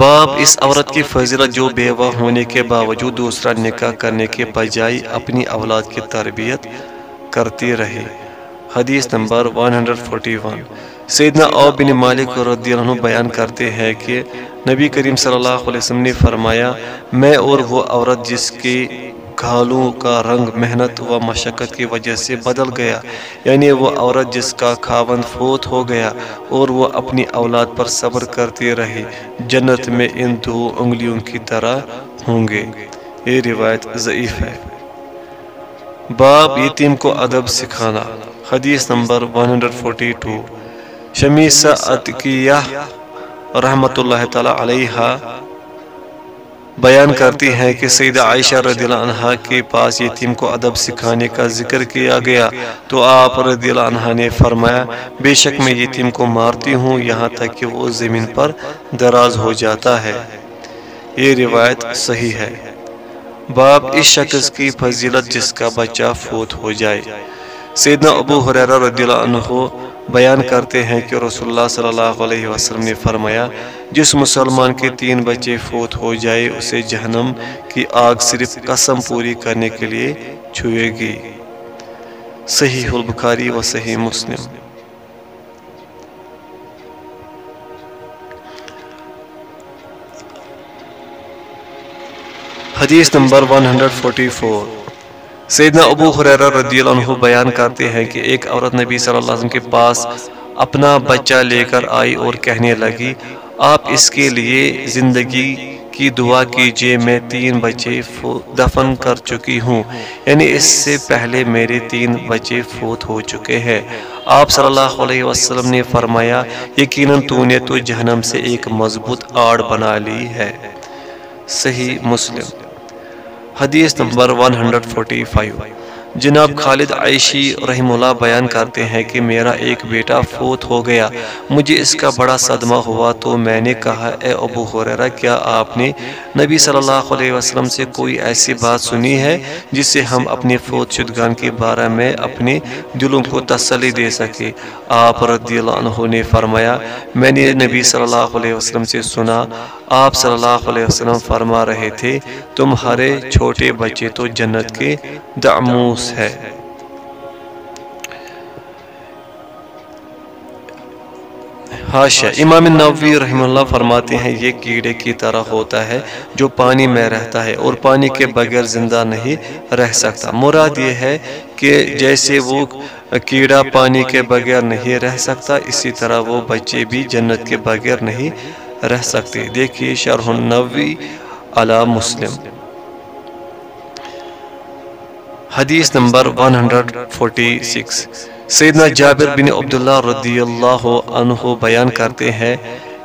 باب اس عورت کی فضیلت جو بیوہ ہونے کے باوجود دوسرا نکاح کرنے کے بجائے اپنی اولاد کی تربیت کرتی رہی۔ حدیث نمبر 141 سیدنا او بن مالک رضی اللہ عنہ بیان کرتے ہیں کہ نبی کریم صلی اللہ علیہ وسلم نے فرمایا میں اور وہ عورت جس کی گھالوں کا رنگ محنت و مشقت کی وجہ سے بدل گیا۔ یعنی وہ عورت جس کا خاوند فوت ہو گیا اور وہ اپنی اولاد پر صبر کرتی رہی، جنت میں ان دو انگلیوں کی طرح ہوں گے۔ یہ روایت ضعیف ہے۔ باب یتیم کو ادب سکھانا۔ حدیث نمبر 142 شمیسہ عتقیہ رحمت اللہ تعالی علیہ بیان کرتی ہیں کہ سیدہ عائشہ رضی اللہ عنہ کے پاس یتیم کو ادب سکھانے کا ذکر کیا گیا۔ تو آپ رضی اللہ عنہ نے فرمایا، بے شک میں یتیم کو مارتی ہوں، یہاں تک کہ وہ زمین پر دراز ہو جاتا ہے۔ یہ روایت صحیح ہے۔ باب اس شخص کی فضیلت جس کا بچہ فوت ہو جائے۔ سیدنا ابو حریرہ رضی اللہ عنہ بیان کرتے ہیں کہ رسول اللہ صلی اللہ علیہ وسلم نے فرمایا، جس مسلمان کے تین بچے فوت ہو جائے، اسے جہنم کی آگ صرف قسم پوری کرنے کے لیے چھوئے گی۔ صحیح البخاری و صحیح مسلم۔ حدیث نمبر 144 سیدنا ابو حریرہ رضی اللہ عنہ بیان کرتے ہیں کہ ایک عورت نبی صلی اللہ علیہ وسلم کے پاس اپنا بچہ لے کر آئی اور کہنے لگی، آپ اس کے لیے زندگی کی دعا کیجیے، میں تین بچے دفن کر چکی ہوں۔ یعنی اس سے پہلے میرے تین بچے فوت ہو چکے ہیں۔ آپ صلی اللہ علیہ وسلم نے فرمایا، یقیناً تو نے تو جہنم سے ایک مضبوط آڑ بنا لی ہے۔ صحیح مسلم۔ حدیث نمبر 145 جناب خالد عائشی رحم اللہ بیان کرتے ہیں کہ میرا ایک بیٹا فوت ہو گیا۔ مجھے اس کا بڑا صدمہ ہوا تو میں نے کہا، اے ابو حریرہ کیا آپ نے نبی صلی اللہ علیہ وسلم سے کوئی ایسی بات سنی ہے جس سے ہم اپنے فوت شدگان کے بارے میں اپنے دلوں کو تسلی دے سکے؟ آپ رضی اللہ عنہ نے فرمایا، میں نے نبی صلی اللہ علیہ وسلم سے سنا، آپ صلی اللہ علیہ وسلم فرما رہے تھے، تمہارے چھوٹے بچے تو جنت کے دعموس ہے۔ حاشا امام نووی رحم اللہ فرماتے ہیں، یہ کیڑے کی طرح ہوتا ہے جو پانی میں رہتا ہے اور پانی کے بغیر زندہ نہیں رہ سکتا۔ مراد یہ ہے کہ جیسے وہ کیڑا پانی کے بغیر نہیں رہ سکتا، اسی طرح وہ بچے بھی جنت کے بغیر نہیں رہ سکتے۔ دیکھیے، شرح النووی علی مسلم۔ حدیث نمبر 146 سیدنا جابر بن عبداللہ رضی اللہ عنہ بیان کرتے ہیں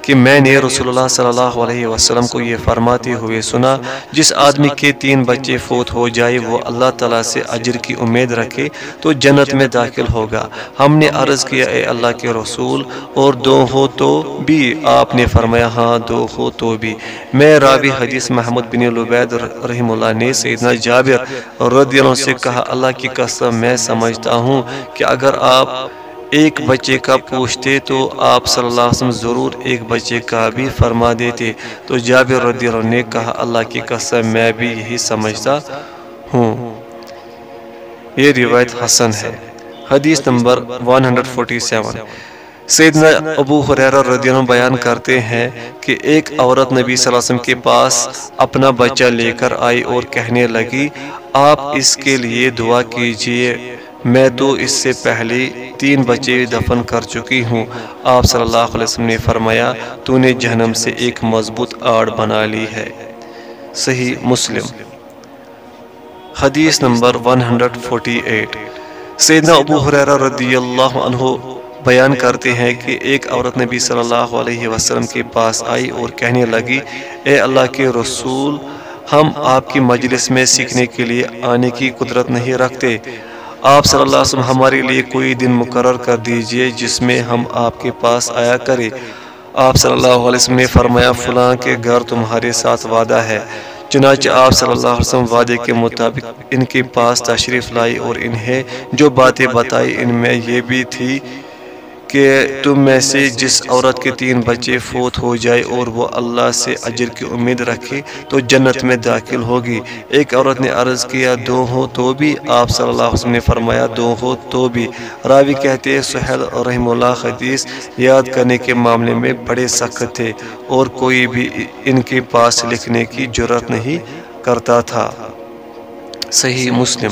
کہ میں نے رسول اللہ صلی اللہ علیہ وسلم کو یہ فرماتے ہوئے سنا، جس آدمی کے تین بچے فوت ہو جائے، وہ اللہ تعالیٰ سے اجر کی امید رکھے تو جنت میں داخل ہوگا۔ ہم نے عرض کیا، اے اللہ کے رسول، اور دو ہو تو بھی۔ آپ نے فرمایا ہاں دو ہو تو بھی۔ میں راوی حدیث محمد بن لبید رحم اللہ نے سیدنا جابر رضی اللہ سے کہا، اللہ کی قسم، میں سمجھتا ہوں کہ اگر آپ ایک بچے کا پوچھتے تو آپ صلی اللہ علیہ وسلم ضرور ایک بچے کا بھی فرما دیتے۔ تو جابر رضی اللہ نے کہا، اللہ کی قسم، میں بھی یہی سمجھتا ہوں۔ یہ روایت حسن ہے۔ حدیث نمبر 147 سیدنا ابو حریرہ رضی اللہ بیان کرتے ہیں کہ ایک عورت نبی صلی اللہ علیہ وسلم کے پاس اپنا بچہ لے کر آئی اور کہنے لگی، آپ اس کے لیے دعا کیجیے۔ میں تو اس سے پہلے تین بچے دفن کر چکی ہوں۔ آپ صلی اللہ علیہ وسلم نے فرمایا، تو نے جہنم سے ایک مضبوط آڑ بنا لی ہے۔ صحیح مسلم۔ حدیث نمبر 148 سیدنا ابو حریرہ رضی اللہ عنہ بیان کرتے ہیں کہ ایک عورت نبی صلی اللہ علیہ وسلم کے پاس آئی اور کہنے لگی، اے اللہ کے رسول، ہم آپ کی مجلس میں سیکھنے کے لیے آنے کی قدرت نہیں رکھتے۔ آپ صلی اللہ علیہ وسلم ہمارے لیے کوئی دن مقرر کر دیجیے جس میں ہم آپ کے پاس آیا کریں۔ آپ صلی اللہ علیہ وسلم نے فرمایا، فلاں کے گھر تمہارے ساتھ وعدہ ہے۔ چنانچہ آپ صلی اللہ علیہ وسلم وعدے کے مطابق ان کے پاس تشریف لائی اور انہیں جو باتیں بتائی، ان میں یہ بھی تھی کہ تم میں سے جس عورت کے تین بچے فوت ہو جائے اور وہ اللہ سے اجر کی امید رکھے تو جنت میں داخل ہوگی۔ ایک عورت نے عرض کیا، دو ہو تو بھی۔ آپ صلی اللہ علیہ وسلم نے فرمایا، دو ہو تو بھی۔ راوی کہتے ہیں، سہیل رحم اللہ حدیث یاد کرنے کے معاملے میں بڑے سخت تھے اور کوئی بھی ان کے پاس لکھنے کی جرت نہیں کرتا تھا۔ صحیح مسلم۔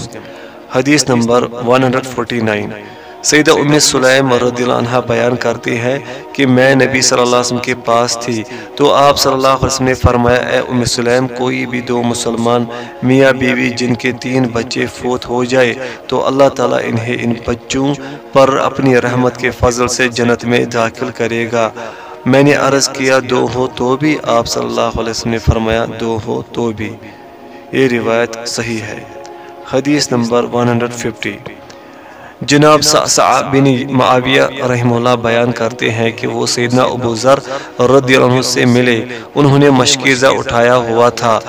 حدیث نمبر 149 سیدہ ام سلیم رضی اللہ عنہ بیان کرتی ہے کہ میں نبی صلی اللہ علیہ وسلم کے پاس تھی تو آپ صلی اللہ علیہ وسلم نے فرمایا اے ام سلیم کوئی بھی دو مسلمان میاں بیوی جن کے تین بچے فوت ہو جائے تو اللہ تعالیٰ انہیں ان بچوں پر اپنی رحمت کے فضل سے جنت میں داخل کرے گا۔ میں نے عرض کیا دو ہو تو بھی آپ صلی اللہ علیہ وسلم نے فرمایا دو ہو تو بھی یہ روایت صحیح ہے۔ حدیث نمبر 150 جناب صعب بن معاویہ رحم اللہ بیان کرتے ہیں کہ وہ سیدنا ابو ذر رضی اللہ عنہ سے ملے۔ انہوں نے مشکیزہ اٹھایا ہوا تھا۔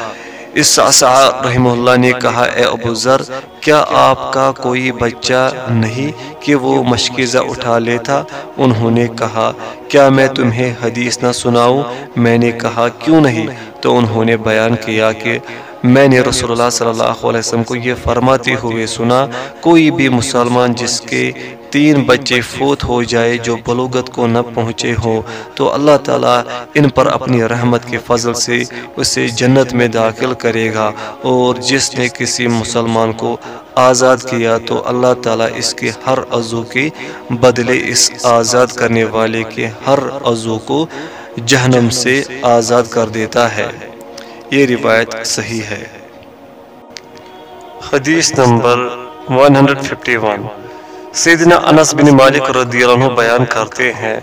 اس سعصع رحم اللہ نے کہا اے ابو ذر کیا آپ کا کوئی بچہ نہیں کہ وہ مشکیزہ اٹھا لیتا؟ انہوں نے کہا کیا میں تمہیں حدیث نہ سناؤں؟ میں نے کہا کیوں نہیں؟ تو انہوں نے بیان کیا کہ میں نے رسول اللہ صلی اللہ علیہ وسلم کو یہ فرماتے ہوئے سنا، کوئی بھی مسلمان جس کے تین بچے فوت ہو جائے جو بلوغت کو نہ پہنچے ہوں تو اللہ تعالیٰ ان پر اپنی رحمت کے فضل سے اسے جنت میں داخل کرے گا۔ اور جس نے کسی مسلمان کو آزاد کیا، تو اللہ تعالیٰ اس کے ہر عضو کے بدلے اس آزاد کرنے والے کے ہر عضو کو جہنم سے آزاد کر دیتا ہے۔ یہ روایت صحیح ہے۔ حدیث نمبر 151 سیدنا انس بن مالک رضی اللہ عنہ بیان کرتے ہیں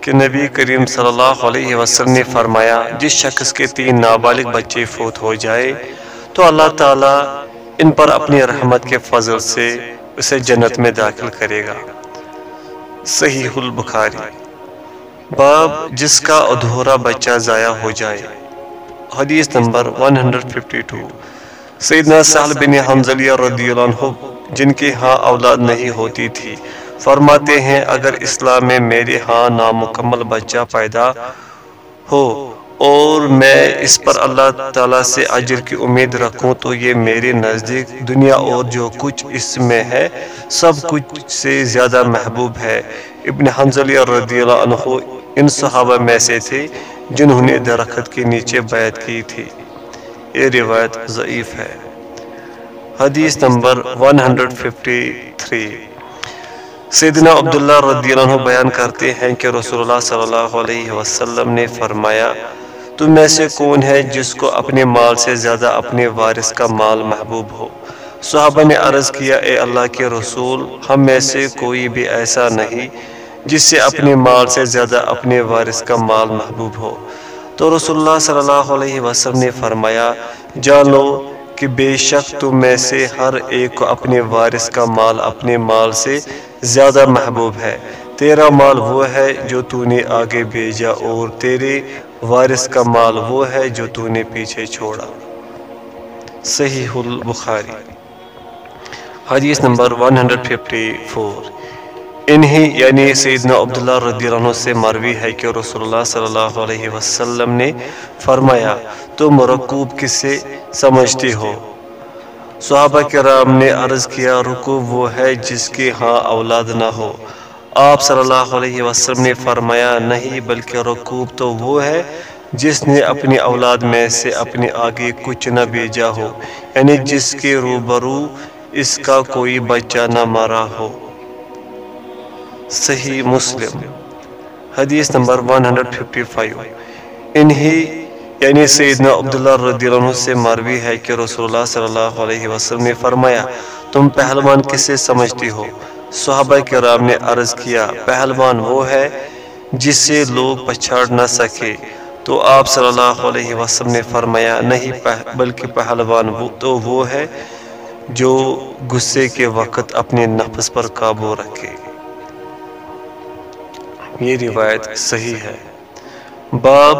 کہ نبی کریم صلی اللہ علیہ وسلم نے فرمایا، جس شخص کے تین نابالغ بچے فوت ہو جائے، تو اللہ تعالیٰ ان پر اپنی رحمت کے فضل سے اسے جنت میں داخل کرے گا۔ صحیح البخاری۔ باب جس کا ادھورا بچہ ضائع ہو جائے۔ حدیث نمبر 152 سیدنا سہل بن حنزلیہ رضی اللہ عنہ، جن کے ہاں اولاد نہیں ہوتی تھی، فرماتے ہیں، اگر اسلام میں میرے ہاں نامکمل بچہ پیدا ہو اور میں اس پر اللہ تعالیٰ سے عجر کی امید رکھوں، تو یہ میرے نزدیک دنیا اور جو کچھ اس میں ہے، سب کچھ سے زیادہ محبوب ہے۔ ابن حنزلیہ رضی اللہ عنہ ان صحابہ میں سے تھے جنہوں نے درخت کے نیچے بیعت کی تھی۔ یہ روایت ضعیف ہے۔ حدیث نمبر 153 سیدنا عبداللہ رضی اللہ عنہ بیان کرتے ہیں کہ رسول اللہ صلی اللہ علیہ وسلم نے فرمایا، تم میں سے کون ہے جس کو اپنے مال سے زیادہ اپنے وارث کا مال محبوب ہو؟ صحابہ نے عرض کیا، اے اللہ کے رسول، ہم میں سے کوئی بھی ایسا نہیں جس سے اپنے مال سے زیادہ اپنے وارث کا مال محبوب ہو۔ تو رسول اللہ صلی اللہ علیہ وسلم نے فرمایا جانو کہ بے شک تم میں سے ہر ایک کو اپنے وارث کا مال اپنے مال سے زیادہ محبوب ہے۔ تیرا مال وہ ہے جو تو نے آگے بھیجا اور تیرے وارث کا مال وہ ہے جو تو نے پیچھے چھوڑا۔ صحیح البخاری۔ حدیث نمبر 154 انہیں یعنی سیدنا عبداللہ رضی اللہ عنہ سے مروی ہے کہ رسول اللہ صلی اللہ علیہ وسلم نے فرمایا تو مرکوب کسے سمجھتی ہو؟ صحابہ کرام نے عرض کیا، رکوب وہ ہے جس کے ہاں اولاد نہ ہو۔ آپ صلی اللہ علیہ وسلم نے فرمایا، نہیں، بلکہ رکوب تو وہ ہے جس نے اپنی اولاد میں سے اپنے آگے کچھ نہ بیجا ہو یعنی جس کے روبرو اس کا کوئی بچہ نہ مارا ہو۔ صحیح مسلم، حدیث نمبر 155 انہی یعنی سیدنا عبداللہ رضی اللہ عنہ سے مروی ہے کہ رسول اللہ صلی اللہ علیہ وسلم نے فرمایا، تم پہلوان کسے سمجھتی ہو؟ صحابہ کرام نے عرض کیا، پہلوان وہ ہے جس سے لوگ پچھاڑ نہ سکے۔ تو آپ صلی اللہ علیہ وسلم نے فرمایا، نہیں بلکہ پہلوان وہ تو وہ ہے جو غصے کے وقت اپنے نفس پر قابو رکھے۔ یہ روایت صحیح ہے۔ باب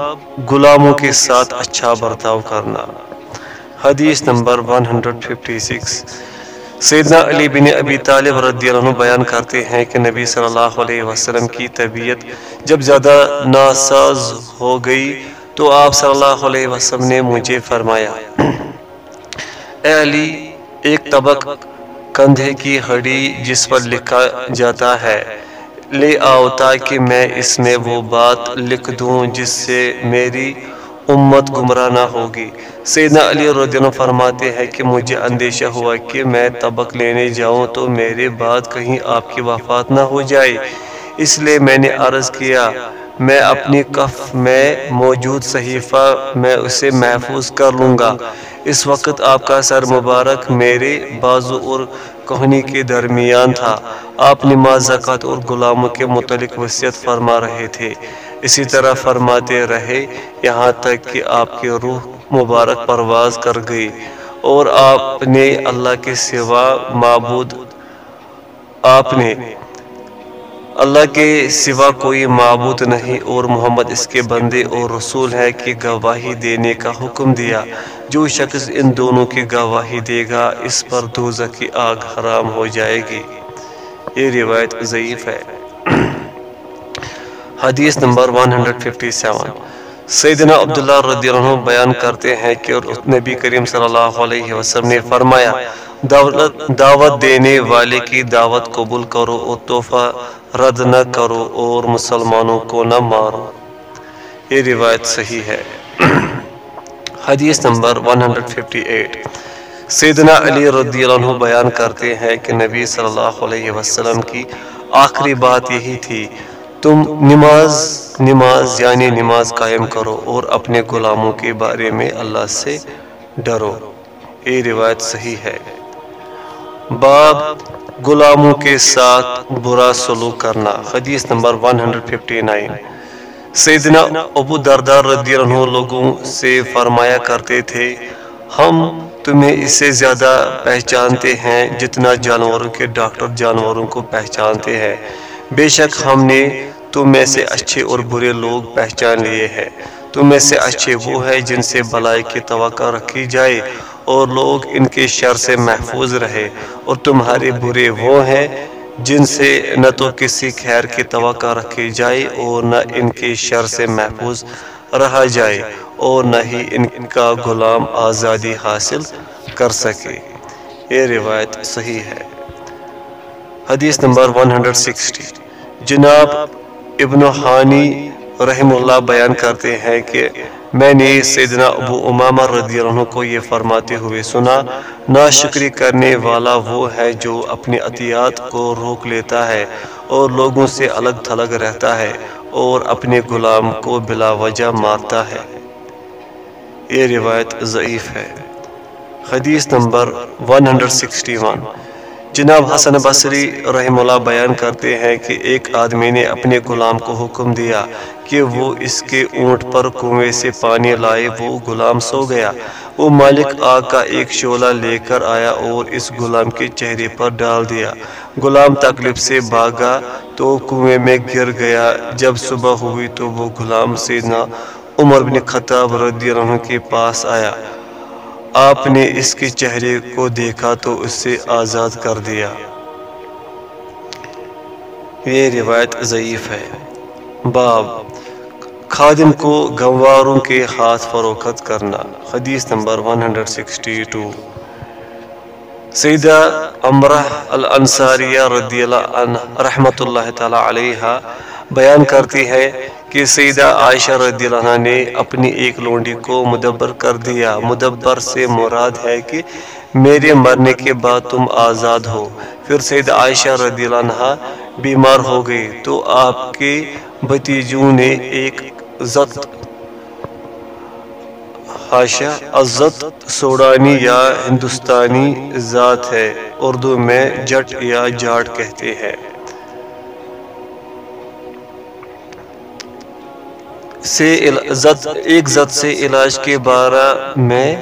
غلاموں کے ساتھ اچھا برتاؤ کرنا۔ حدیث نمبر 156 سیدنا علی بن ابی طالب رضی اللہ عنہ بیان کرتے ہیں کہ نبی صلی اللہ علیہ وسلم کی طبیعت جب زیادہ ناساز ہو گئی تو آپ صلی اللہ علیہ وسلم نے مجھے فرمایا اے علی ایک طبق کندھے کی ہڈی جس پر لکھا جاتا ہے۔ لے آؤ تاکہ میں اس میں وہ بات لکھ دوں جس سے میری امت گمراہ نہ ہوگی۔ سیدنا علی رضی اللہ فرماتے ہیں کہ مجھے اندیشہ ہوا کہ میں طبق لینے جاؤں تو میرے بعد کہیں آپ کی وفات نہ ہو جائے۔ اس لیے میں نے عرض کیا، میں اپنی کف میں موجود صحیفہ میں اسے محفوظ کر لوں گا۔ اس وقت آپ کا سر مبارک میرے بازو اور کہنی کے درمیان تھا۔ آپ نماز، زکوٰۃ اور غلاموں کے متعلق وصیت فرما رہے تھے۔ اسی طرح فرماتے رہے، یہاں تک کہ آپ کی روح مبارک پرواز کر گئی اور آپ نے اللہ کے سوا معبود، آپ نے اللہ کے سوا کوئی معبود نہیں اور محمد اس کے بندے اور رسول ہے کہ گواہی دینے کا حکم دیا۔ جو شخص ان دونوں کی گواہی دے گا، اس پر دوزہ کی آگ حرام ہو جائے گی۔ یہ روایت ضعیف ہے۔ حدیث نمبر 157 سیدنا عبداللہ رضی اللہ عنہ بیان کرتے ہیں کہ نبی کریم صلی اللہ علیہ وسلم نے فرمایا دعوت دینے والے کی دعوت قبول کرو اور تحفہ رد نہ کرو اور مسلمانوں کو نہ مارو۔ یہ روایت صحیح ہے۔ حدیث نمبر 158 سیدنا علی رضی اللہ عنہ بیان کرتے ہیں کہ نبی صلی اللہ علیہ وسلم کی آخری بات یہی تھی، تم نماز نماز یعنی نماز قائم کرو اور اپنے غلاموں کے بارے میں اللہ سے ڈرو۔ یہ روایت صحیح ہے۔ باب غلاموں کے ساتھ برا سلوک کرنا۔ حدیث نمبر 159 سیدنا ابو دردار رضی اللہ عنہ لوگوں سے فرمایا کرتے تھے، ہم تمہیں اس سے زیادہ پہچانتے ہیں جتنا جانوروں کے ڈاکٹر جانوروں کو پہچانتے ہیں۔ بے شک ہم نے تم میں سے اچھے اور برے لوگ پہچان لیے ہیں۔ تم میں سے اچھے وہ ہے جن سے بلائی کی توقع رکھی جائے۔ اور لوگ ان کے شر سے محفوظ رہے اور تمہارے برے وہ ہیں جن سے نہ تو کسی خیر کی توقع رکھی جائے اور نہ ان کے شر سے محفوظ رہا جائے اور نہ ہی ان کا غلام آزادی حاصل کر سکے۔ یہ روایت صحیح ہے۔ حدیث نمبر 160 جناب ابن حانی رحم اللہ بیان کرتے ہیں کہ میں نے سیدنا ابو امامہ رضی اللہ عنہ کو یہ فرماتے ہوئے سنا، ناشکری کرنے والا وہ ہے جو اپنی عطیات کو روک لیتا ہے اور لوگوں سے الگ تھلگ رہتا ہے اور اپنے غلام کو بلا وجہ مارتا ہے۔ یہ روایت ضعیف ہے۔ حدیث نمبر 161 جناب حسن بصری رحم اللہ بیان کرتے ہیں کہ ایک آدمی نے اپنے غلام کو حکم دیا کہ وہ اس کے اونٹ پر کنویں سے پانی لائے، وہ غلام سو گیا۔ وہ مالک آگ کا ایک شعلہ لے کر آیا اور اس غلام کے چہرے پر ڈال دیا۔ غلام تکلیف سے بھاگا تو کنویں میں گر گیا۔ جب صبح ہوئی تو وہ غلام سیدنا عمر بن خطاب رضی اللہ عنہ کے پاس آیا۔ آپ نے اس کے چہرے کو دیکھا تو اس سے آزاد کر دیا۔ یہ روایت ضعیف ہے۔ باب، خادم کو گنواروں کے ہاتھ فروخت کرنا۔ حدیث نمبر 162 سیدہ امرہ الانصاریہ رضی اللہ عنہ رحمت اللہ تعالی علیہ بیان کرتی ہے کہ سیدہ عائشہ رضی اللہ عنہ نے اپنی ایک لونڈی کو مدبر کر دیا۔ مدبر سے مراد ہے کہ میرے مرنے کے بعد تم آزاد ہو۔ پھر سیدہ عائشہ رضی اللہ عنہ بیمار ہو گئی تو آپ کے بتیجوں نے ایک زت حاشا عزت سوڈانی یا ہندوستانی ذات ہے۔ اردو میں جٹ یا جاٹ کہتے ہیں۔ سے ایک زد سے علاج کے بارے میں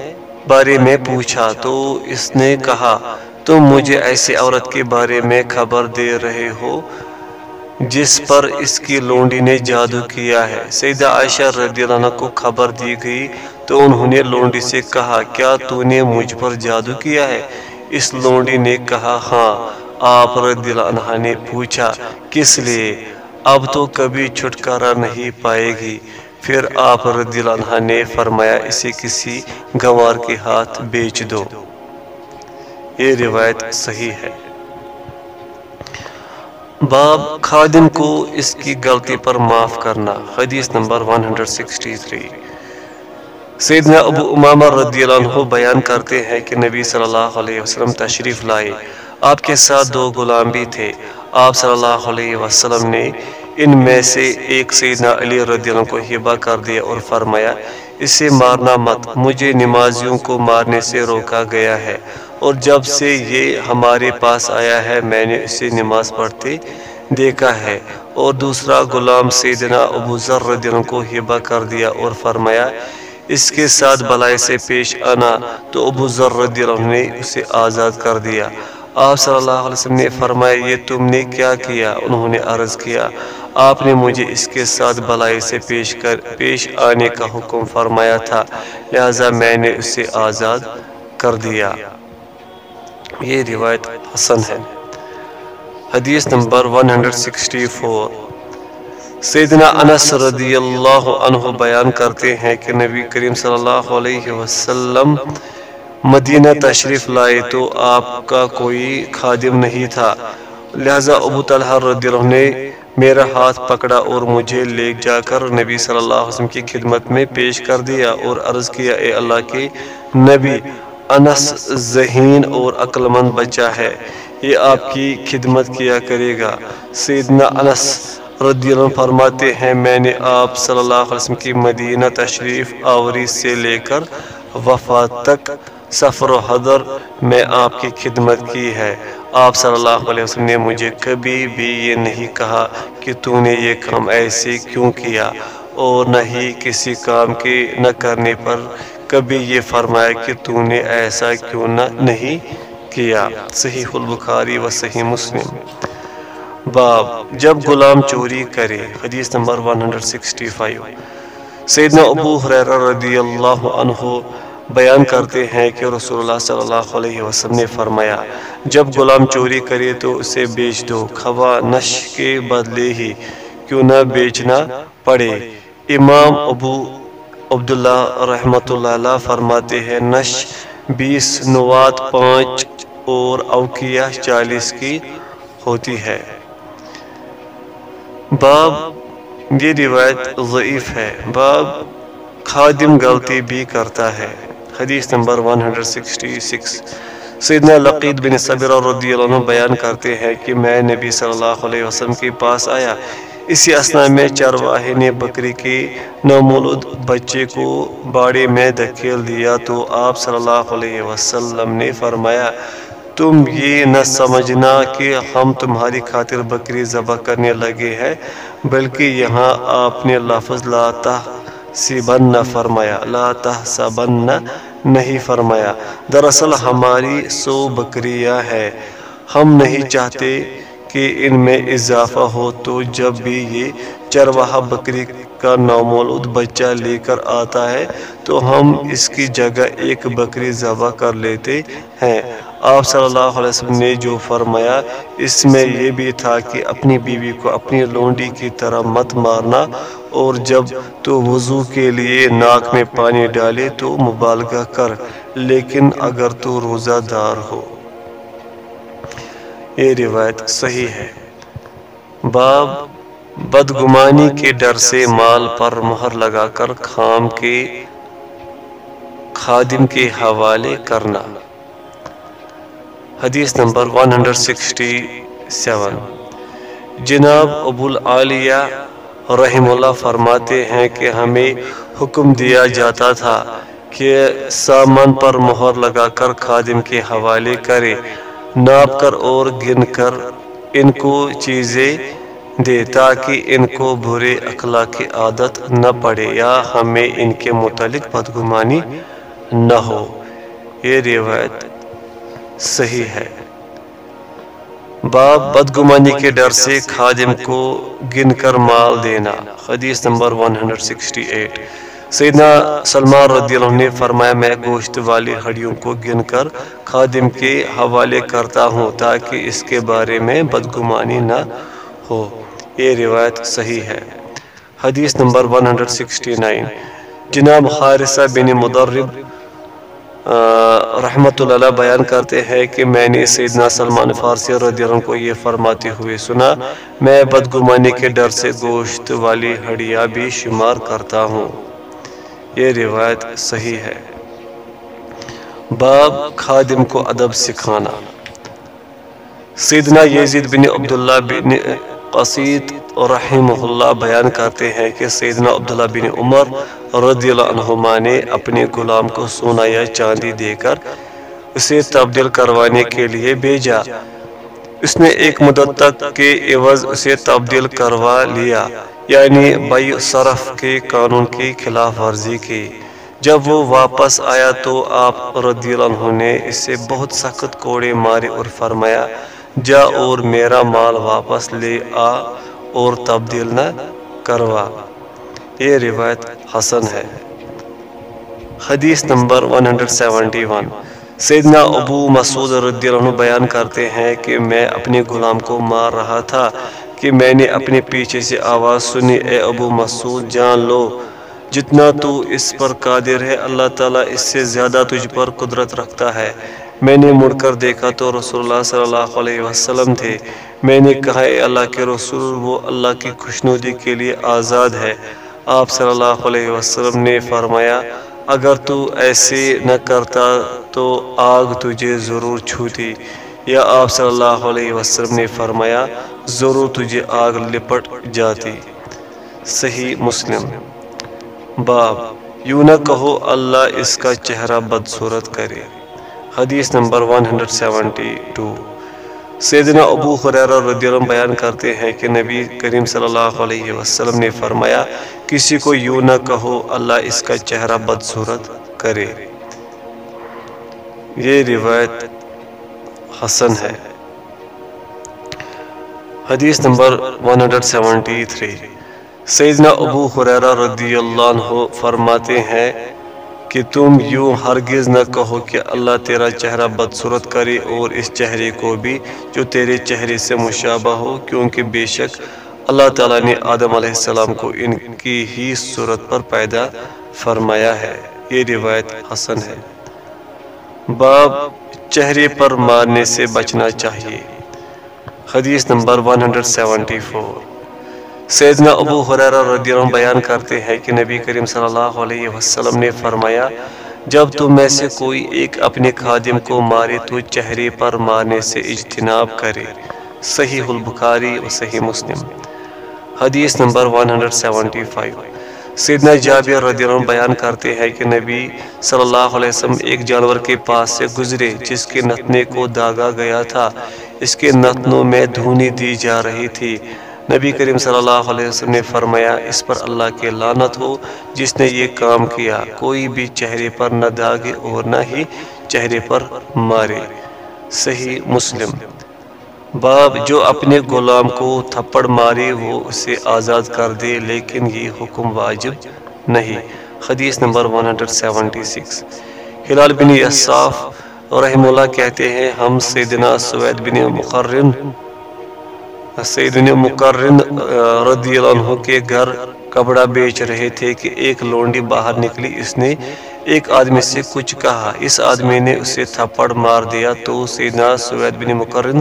بارے میں پوچھا، تو اس نے کہا، تم مجھے ایسے عورت کے بارے میں خبر دے رہے ہو جس پر اس کی لونڈی نے جادو کیا ہے۔ سیدہ عائشہ رضی اللہ عنہ کو خبر دی گئی، تو انہوں نے لونڈی سے کہا، کیا تو نے مجھ پر جادو کیا ہے؟ اس لونڈی نے کہا ہاں آپ رضی اللہ عنہ نے پوچھا، کس لیے؟ اب تو کبھی چھٹکارا نہیں پائے گی۔ پھر آپ رضی اللہ عنہ نے فرمایا، اسے کسی گوار کے ہاتھ بیچ دو۔ یہ روایت صحیح ہے۔ باب خادم کو اس کی غلطی پر معاف کرنا۔ حدیث نمبر 163 سیدنا ابو امامہ رضی اللہ عنہ بیان کرتے ہیں کہ نبی صلی اللہ علیہ وسلم تشریف لائے۔ آپ کے ساتھ دو غلام بھی تھے۔ آپ صلی اللہ علیہ وسلم نے ان میں سے ایک سیدنا علی رضی اللہ عنہ کو ہبا کر دیا اور فرمایا، اسے مارنا مت، مجھے نمازیوں کو مارنے سے روکا گیا ہے۔ اور جب سے یہ ہمارے پاس آیا ہے، میں نے اسے نماز پڑھتے دیکھا ہے۔ اور دوسرا غلام سیدنا ابو ذر رضی اللہ عنہ کو ہبا کر دیا اور فرمایا، اس کے ساتھ بلائی سے پیش آنا۔ تو ابو ذر رضی اللہ عنہ نے اسے آزاد کر دیا۔ آپ صلی اللہ علیہ وسلم نے فرمایا، یہ تم نے کیا کیا؟ انہوں نے عرض کیا، آپ نے مجھے اس کے ساتھ بلائی سے پیش کر، پیش آنے کا حکم فرمایا تھا، لہذا میں نے اسے آزاد کر دیا۔ یہ روایت حسن ہے۔ حدیث نمبر 164 سیدنا انس رضی اللہ عنہ بیان کرتے ہیں کہ نبی کریم صلی اللہ علیہ وسلم مدینہ تشریف لائے تو آپ کا کوئی خادم نہیں تھا۔ لہذا ابو طلحہ رضی اللہ نے میرا ہاتھ پکڑا اور مجھے لے جا کر نبی صلی اللہ علیہ وسلم کی خدمت میں پیش کر دیا اور عرض کیا، اے اللہ کے نبی، انس ذہین اور عقلمند بچہ ہے، یہ آپ کی خدمت کیا کرے گا۔ سیدنا انس رضی اللہ عنہ فرماتے ہیں، میں نے آپ صلی اللہ علیہ وسلم کی مدینہ تشریف آوری سے لے کر وفات تک سفر و حضر میں آپ کی خدمت کی ہے۔ آپ صلی اللہ علیہ وسلم نے مجھے کبھی بھی یہ نہیں کہا کہ تو نے یہ کام ایسے کیوں کیا اور نہ ہی کسی کام کے نہ کرنے پر کبھی یہ فرمایا کہ تو نے ایسا کیوں نہ نہیں کیا۔ صحیح البخاری و صحیح مسلم۔ باب جب غلام چوری کرے، حدیث نمبر 165 سیدنا ابو حریرہ رضی اللہ عنہ بیان کرتے ہیں کہ رسول اللہ صلی اللہ علیہ وسلم نے فرمایا، جب غلام چوری کرے تو اسے بیچ دو کھوا نش کے بدلے ہی کیوں نہ بیچنا پڑے۔ امام ابو عبداللہ رحمت اللہ علیہ فرماتے ہیں نش بیس، نوات، پانچ اور اوکیہ چالیس کی ہوتی ہے۔ باب، یہ روایت ضعیف ہے۔ باب، خادم غلطی بھی کرتا ہے۔ حدیث نمبر 166 سیدنا لقید بن صبر رضی اللہ عنہ بیان کرتے ہیں کہ میں نبی صلی اللہ علیہ وسلم کے پاس آیا۔ اسی اسنا میں چرواہے نے بکری کے نومولود بچے کو باڑے میں دکھیل دیا تو آپ صلی اللہ علیہ وسلم نے فرمایا، تم یہ نہ سمجھنا کہ ہم تمہاری خاطر بکری ذبح کرنے لگے ہیں، بلکہ یہاں آپ نے لفظ لا تحسبن فرمایا، لا تحسبن، نہیں فرمایا۔ دراصل ہماری سو بکریاں ہے ہم نہیں چاہتے کہ ان میں اضافہ ہو، تو جب بھی یہ چرواہ بکری کا نومولود بچہ لے کر آتا ہے، تو ہم اس کی جگہ ایک بکری ذبح کر لیتے ہیں۔ آپ صلی اللہ علیہ وسلم نے جو فرمایا، اس میں یہ بھی تھا کہ اپنی بیوی کو اپنی لونڈی کی طرح مت مارنا۔ اور جب تو وضو کے لیے ناک میں پانی ڈالے تو مبالغہ کر، لیکن اگر تو روزہ دار ہو۔ یہ روایت صحیح ہے۔ باب بدگمانی کے ڈر سے مال پر مہر لگا کر خام کے خادم کے حوالے کرنا۔ حدیث نمبر 167 جناب ابو العالیہ رحم اللہ فرماتے ہیں کہ ہمیں حکم دیا جاتا تھا کہ سامان پر مہر لگا کر خادم کے حوالے کرے، ناپ کر اور گن کر ان کو چیزیں دے تاکہ ان کو برے اخلاق کی عادت نہ پڑے یا ہمیں ان کے متعلق بدگمانی نہ ہو۔ یہ روایت صحیح ہے۔ باب بدگمانی کے ڈر سے خادم کو گن کر مال دینا۔ حدیث نمبر 168 سیدنا سلمان رضی اللہ نے فرمایا، میں گوشت والی ہڈیوں کو گن کر خادم کے حوالے کرتا ہوں تاکہ اس کے بارے میں بدگمانی نہ ہو۔ یہ روایت صحیح ہے۔ حدیث نمبر 169 جناب حارثہ بن مدرب رحمت اللہ بیان کرتے ہیں کہ میں نے سیدنا سلمان فارسی رضی اللہ عنہ کو یہ فرماتے ہوئے سنا، میں بدگمانی کے ڈر سے گوشت والی ہڈیاں بھی شمار کرتا ہوں۔ یہ روایت صحیح ہے۔ باب خادم کو ادب سکھانا۔ سیدنا یزید بن عبداللہ بن قصید رحمہ اللہ بیان کرتے ہیں کہ سیدنا عبداللہ بن عمر رضی اللہ عنہما نے اپنے غلام کو سونا یا چاندی دے کر اسے تبدیل کروانے کے لیے بھیجا۔ اس نے ایک مدت تک کے عوض اسے تبدیل کروا لیا یعنی بئی صرف کے قانون کی خلاف ورزی کی۔ جب وہ واپس آیا تو آپ رضی اللہ عنہ نے اسے بہت سخت کوڑے مارے اور فرمایا جا اور میرا مال واپس لے آ اور تبدیل نہ کروا۔ یہ روایت حسن ہے۔ حدیث نمبر 171 سیدنا ابو مسعود رضی اللہ عنہ بیان کرتے ہیں کہ میں اپنے غلام کو مار رہا تھا کہ میں نے اپنے پیچھے سے آواز سنی۔ اے ابو مسعود، جان لو، جتنا تو اس پر قادر ہے، اللہ تعالیٰ اس سے زیادہ تجھ پر قدرت رکھتا ہے۔ میں نے مڑ کر دیکھا تو رسول اللہ صلی اللہ علیہ وسلم تھے۔ میں نے کہا، اے اللہ کے رسول، وہ اللہ کی خوشنودی کے لیے آزاد ہے۔ آپ صلی اللہ علیہ وسلم نے فرمایا، اگر تو ایسے نہ کرتا تو آگ تجھے ضرور چھوتی۔ یا آپ صلی اللہ علیہ وسلم نے فرمایا، ضرور تجھے آگ لپٹ جاتی۔ صحیح مسلم۔ باب یوں نہ کہو، اللہ اس کا چہرہ بدصورت کرے۔ حدیث نمبر 172 سیدنا ابو خریرہ رضی اللہ عنہ بیان کرتے ہیں کہ نبی کریم صلی اللہ علیہ وسلم نے فرمایا، کسی کو یوں نہ کہو، اللہ اس کا چہرہ بدصورت کرے۔ یہ روایت حسن ہے۔ حدیث نمبر 173 سیدنا ابو خریرہ رضی اللہ عنہ فرماتے ہیں کہ تم یوں ہرگز نہ کہو کہ اللہ تیرا چہرہ بدصورت کرے اور اس چہرے کو بھی جو تیرے چہرے سے مشابہ ہو، کیونکہ بے شک اللہ تعالیٰ نے آدم علیہ السلام کو ان کی ہی صورت پر پیدا فرمایا ہے۔ یہ روایت حسن ہے۔ باب چہرے پر مارنے سے بچنا چاہیے۔ حدیث نمبر 174 سیدنا ابو حریرہ رضی اللہ عنہ بیان کرتے ہیں کہ نبی کریم صلی اللہ علیہ وسلم نے فرمایا جب تم میں سے کوئی ایک اپنے خادم کو مارے تو چہرے پر مارنے سے اجتناب کرے۔ صحیح البخاری و صحیح مسلم۔ حدیث نمبر 175 سیدنا جابر رضی اللہ عنہ بیان کرتے ہیں کہ نبی صلی اللہ علیہ وسلم ایک جانور کے پاس سے گزرے جس کے نتنے کو داغا گیا تھا۔ اس کے نتنوں میں دھونی دی جا رہی تھی۔ نبی کریم صلی اللہ علیہ وسلم نے فرمایا، اس پر اللہ کے لانت ہو، جس نے یہ کام کیا، کوئی بھی چہرے پر نہ داغے اور نہ ہی چہرے پر مارے۔ صحیح مسلم۔ باب جو اپنے غلام کو تھپڑ مارے، وہ اسے آزاد کر دے، لیکن یہ حکم واجب نہیں۔ حدیث نمبر 176 ہلال بن یصاف رحم اللہ کہتے ہیں، ہم سیدنا سوید بن مقرن سیدنا مقرن رضی اللہ عنہ کے گھر کپڑا بیچ رہے تھے کہ ایک لونڈی باہر نکلی، اس نے ایک آدمی سے کچھ کہا۔ اس آدمی نے اسے تھپڑ مار دیا تو سیدنا سوید بن مقرن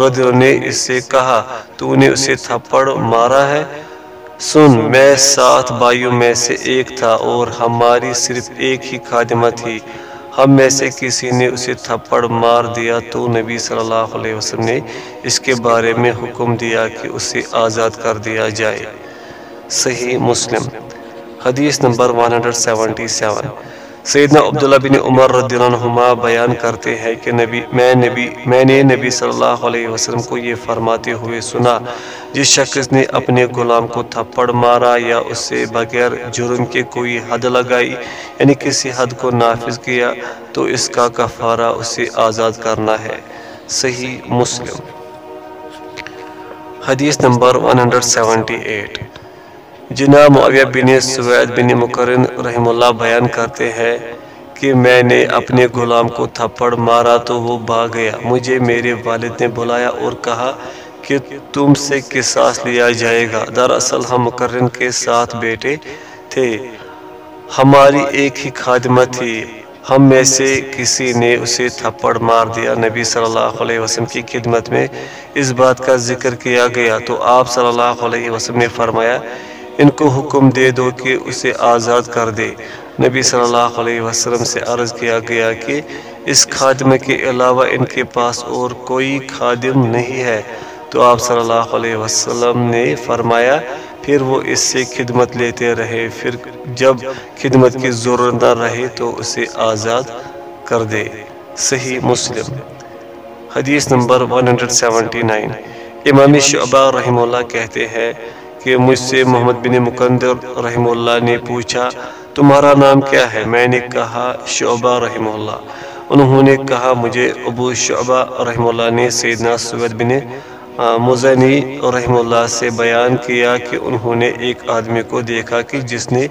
رضی اللہ نے اس سے کہا، تو نے اسے تھپڑ مارا ہے۔ سن، میں سات بائیوں میں سے ایک تھا اور ہماری صرف ایک ہی خادمہ تھی۔ ہم میں سے کسی نے اسے تھپڑ مار دیا تو نبی صلی اللہ علیہ وسلم نے اس کے بارے میں حکم دیا کہ اسے آزاد کر دیا جائے۔ صحیح مسلم، حدیث نمبر 177 سیدنا عبداللہ بن عمر رضی اللہ عنہما بیان کرتے ہیں کہ نبی میں نبی میں نے نبی صلی اللہ علیہ وسلم کو یہ فرماتے ہوئے سنا، جس شخص نے اپنے غلام کو تھپڑ مارا یا اس سے بغیر جرم کے کوئی حد لگائی یعنی کسی حد کو نافذ کیا، تو اس کا کفارہ اسے آزاد کرنا ہے۔ صحیح مسلم۔ حدیث نمبر 178 جناب معاویہ بن سوید بن مقرن رحم اللہ بیان کرتے ہیں کہ میں نے اپنے غلام کو تھپڑ مارا تو وہ بھاگ گیا۔ مجھے میرے والد نے بلایا اور کہا کہ تم سے قصاص لیا جائے گا۔ دراصل ہم مقرن کے ساتھ بیٹے تھے۔ ہماری ایک ہی خادمہ تھی۔ ہم میں سے کسی نے اسے تھپڑ مار دیا۔ نبی صلی اللہ علیہ وسلم کی خدمت میں اس بات کا ذکر کیا گیا۔ تو آپ صلی اللہ علیہ وسلم نے فرمایا ان کو حکم دے دو کہ اسے آزاد کر دے۔ نبی صلی اللہ علیہ وسلم سے عرض کیا گیا کہ اس خادم کے علاوہ ان کے پاس اور کوئی خادم نہیں ہے۔ تو آپ صلی اللہ علیہ وسلم نے فرمایا، پھر وہ اس سے خدمت لیتے رہے۔ پھر جب خدمت کی ضرورت نہ رہے تو اسے آزاد کر دے۔ صحیح مسلم۔ حدیث نمبر 179 امام شعبہ رحم اللہ کہتے ہیں کہ مجھ سے محمد بن مقندر رحم اللہ نے پوچھا، تمہارا نام کیا ہے؟ میں نے کہا، شعبہ رحم اللہ. انہوں نے کہا، مجھے ابو شعبہ رحم اللہ نے سیدنا سوید بن مزنی رحم اللہ سے بیان کیا کہ انہوں نے ایک آدمی کو دیکھا کہ جس نے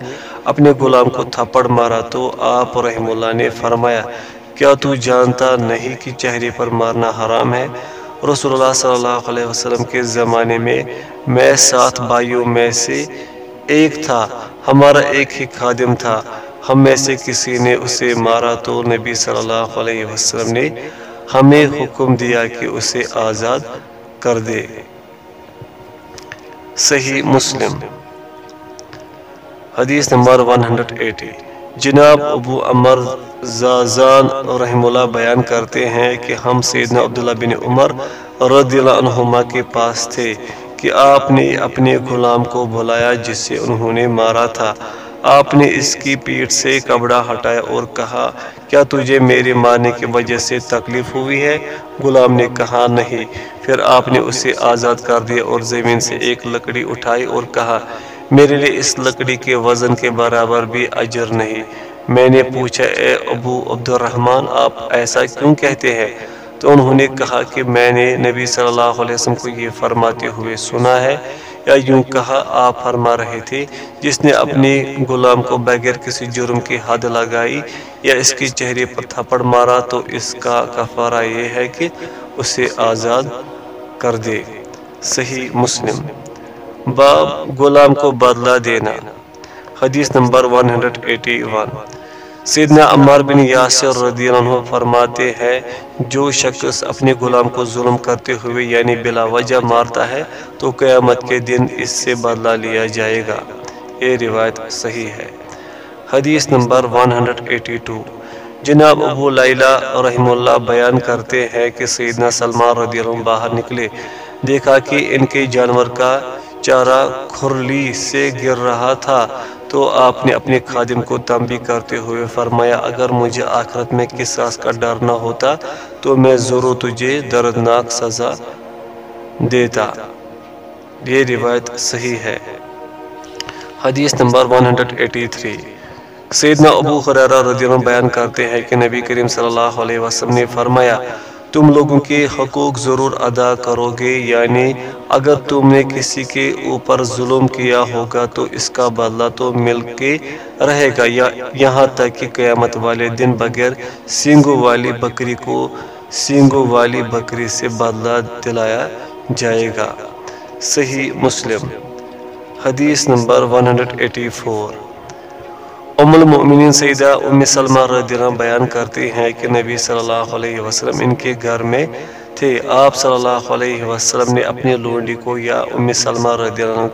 اپنے غلام کو تھپڑ مارا۔ تو آپ رحم اللہ نے فرمایا، کیا تو جانتا نہیں کہ چہرے پر مارنا حرام ہے؟ رسول اللہ صلی اللہ علیہ وسلم کے زمانے میں میں سات بھائیوں میں سے ایک تھا، ہمارا ایک ہی خادم تھا۔ ہم میں سے کسی نے اسے مارا تو نبی صلی اللہ علیہ وسلم نے ہمیں حکم دیا کہ اسے آزاد کر دے۔ صحیح مسلم۔ حدیث نمبر 180 جناب ابو عمر زازان رحم اللہ بیان کرتے ہیں کہ ہم سیدنا عبداللہ بن عمر رضی اللہ عنہما کے پاس تھے کہ آپ نے اپنے غلام کو بلایا جس سے انہوں نے مارا تھا۔ آپ نے اس کی پیٹ سے کپڑا ہٹایا اور کہا، کیا تجھے میرے مارنے کی وجہ سے تکلیف ہوئی ہے؟ غلام نے کہا، نہیں۔ پھر آپ نے اسے آزاد کر دیا اور زمین سے ایک لکڑی اٹھائی اور کہا میرے لیے اس لکڑی کے وزن کے برابر بھی اجر نہیں۔ میں نے پوچھا، اے ابو عبد الرحمن آپ ایسا کیوں کہتے ہیں؟ تو انہوں نے کہا کہ میں نے نبی صلی اللہ علیہ وسلم کو یہ فرماتے ہوئے سنا ہے، یا یوں کہا، آپ فرما رہے تھے، جس نے اپنے غلام کو بغیر کسی جرم کی حد لگائی یا اس کی چہرے پر تھپڑ مارا، تو اس کا کفارہ یہ ہے کہ اسے آزاد کر دے۔ صحیح مسلم۔ باب غلام کو بدلہ دینا۔ حدیث نمبر 181 سیدنا عمار بن یاسر رضی اللہ عنہ فرماتے ہیں، جو شخص اپنے غلام کو ظلم کرتے ہوئے یعنی بلا وجہ مارتا ہے، تو قیامت کے دن اس سے بدلہ لیا جائے گا۔ یہ روایت صحیح ہے۔ حدیث نمبر 182 جناب ابو لیلہ رحم اللہ بیان کرتے ہیں کہ سیدنا سلمان رضی اللہ عنہ باہر نکلے، دیکھا کہ ان کے جانور کا چارہ کھرلی سے گر رہا تھا۔ تو آپ نے اپنے خادم کو تنبی کرتے ہوئے فرمایا، اگر مجھے آخرت میں قصاص کا ڈر نہ ہوتا تو میں ضرور تجھے دردناک سزا دیتا۔ یہ روایت صحیح ہے۔ حدیث نمبر 183 سیدنا ابو خریرہ رضی اللہ بیان کرتے ہیں کہ نبی کریم صلی اللہ علیہ وسلم نے فرمایا تم لوگوں کے حقوق ضرور ادا کرو گے یعنی اگر تم نے کسی کے اوپر ظلم کیا ہوگا تو اس کا بدلہ تو مل کے رہے گا۔ یہاں تک کہ قیامت والے دن بغیر سینگو والی بکری کو سینگو والی بکری سے بدلہ دلایا جائے گا۔ صحیح مسلم، حدیث نمبر 184 ام المؤمنین سیدہ ام سلمہ رضی اللہ بیان کرتی ہیں کہ نبی صلی اللہ علیہ وسلم ان کے گھر میں تھے۔ آپ صلی اللہ علیہ وسلم نے اپنی لونڈی کو یا ام سلمہ رضی اللہ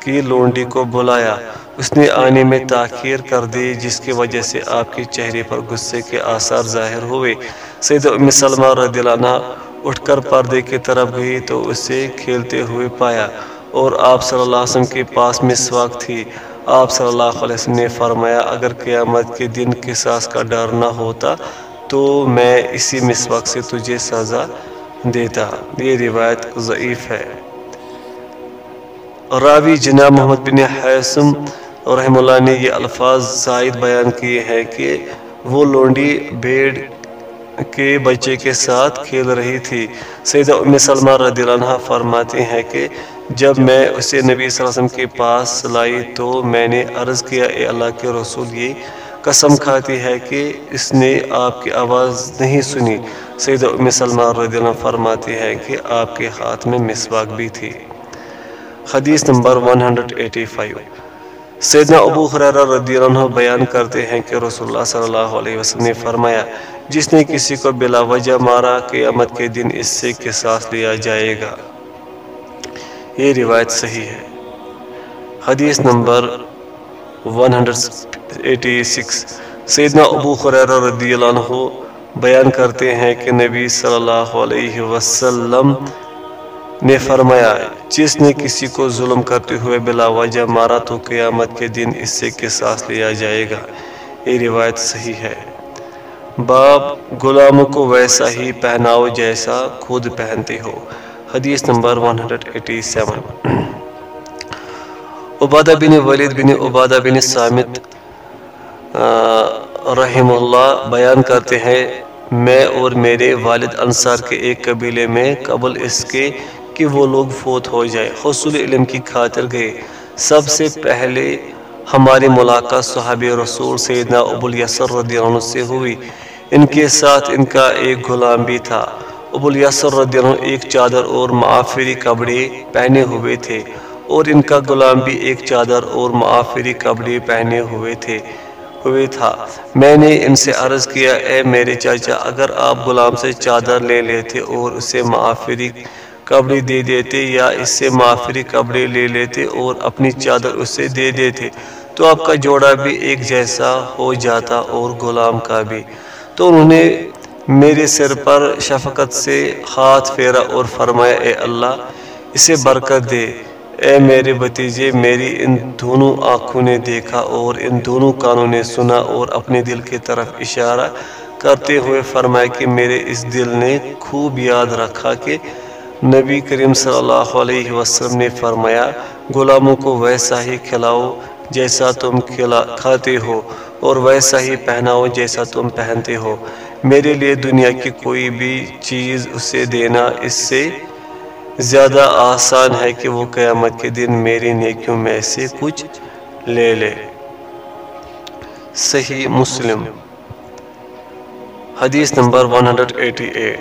کی لونڈی کو بلایا۔ اس نے آنے میں تاخیر کر دی، جس کی وجہ سے آپ کے چہرے پر غصے کے آثار ظاہر ہوئے۔ سیدہ ام سلمہ رضی اللہ عنہ اٹھ کر پردے کی طرف گئی تو اسے کھیلتے ہوئے پایا اور آپ صلی اللہ علیہ وسلم کے پاس مسواک تھی۔ آپ صلی اللہ علیہ وسلم نے فرمایا، اگر قیامت کے دن قصاص کا ڈر نہ ہوتا تو میں اسی مسواک سے تجھے سزا دیتا۔ یہ روایت ضعیف ہے۔ راوی جناب محمد بن حیثم رحم اللہ نے یہ الفاظ زائد بیان کیے ہیں کہ وہ لونڈی بیڑ کے بچے کے ساتھ کھیل رہی تھی۔ سیدہ ام سلمہ رضی اللہ عنہ فرماتے ہیں کہ جب میں اسے نبی صلی اللہ علیہ وسلم کے پاس لائی تو میں نے عرض کیا، اے اللہ کے رسول، یہ قسم کھاتی ہے کہ اس نے آپ کی آواز نہیں سنی۔ سید ام سلمہ رضی اللہ فرماتی ہے کہ آپ کے ہاتھ میں مسواک بھی تھی۔ حدیث نمبر 185 سیدنا ابو حریرہ رضی اللہ عنہ بیان کرتے ہیں کہ رسول اللہ صلی اللہ علیہ وسلم نے فرمایا، جس نے کسی کو بلا وجہ مارا، قیامت کے دن اس سے قصاص لیا جائے گا۔ یہ روایت صحیح ہے۔ حدیث نمبر 186 سیدنا ابو خریرہ رضی اللہ عنہ بیان کرتے ہیں کہ نبی صلی اللہ علیہ وسلم نے فرمایا، جس نے کسی کو ظلم کرتے ہوئے بلا وجہ مارا تو قیامت کے دن اس سے قصاص لیا جائے گا؟ یہ روایت صحیح ہے۔ باب غلاموں کو ویسا ہی پہناؤ جیسا خود پہنتے ہو۔ حدیث نمبر 187 عبادہ بن ولید بن عبادہ بن سامت رحم اللہ بیان کرتے ہیں، میں اور میرے والد انصار کے ایک قبیلے میں قبل اس کے کہ وہ لوگ فوت ہو جائے حصول علم کی خاطر گئے۔ سب سے پہلے ہماری ملاقات صحابی رسول سیدنا ابو الیسر رضی اللہ عنہ سے ہوئی۔ ان کے ساتھ ان کا ایک غلام بھی تھا۔ ابو الیسر رضی اللہ عنہ ایک چادر اور معافری کپڑے پہنے ہوئے تھے اور ان کا غلام بھی ایک چادر اور معافری کپڑے پہنے ہوئے تھے، ہوئے تھا۔ میں نے ان سے عرض کیا، اے میرے چاچا، اگر آپ غلام سے چادر لے لیتے اور اسے معافری کپڑے دے دیتے یا اس سے معافری کپڑے لے لیتے اور اپنی چادر اسے دے دیتے، تو آپ کا جوڑا بھی ایک جیسا ہو جاتا اور غلام کا بھی۔ تو انہوں نے میرے سر پر شفقت سے ہاتھ پھیرا اور فرمایا، اے اللہ، اسے برکت دے۔ اے میرے بتیجے میری ان دونوں آنکھوں نے دیکھا اور ان دونوں کانوں نے سنا اور اپنے دل کی طرف اشارہ کرتے ہوئے فرمایا کہ میرے اس دل نے خوب یاد رکھا کہ نبی کریم صلی اللہ علیہ وسلم نے فرمایا، غلاموں کو ویسا ہی کھلاؤ جیسا تم کھاتے ہو، اور ویسا ہی پہناؤ جیسا تم پہنتے ہو۔ میرے لیے دنیا کی کوئی بھی چیز اسے دینا اس سے زیادہ آسان ہے کہ وہ قیامت کے دن میری نیکیوں میں سے کچھ لے لے۔ صحیح مسلم۔ حدیث نمبر 188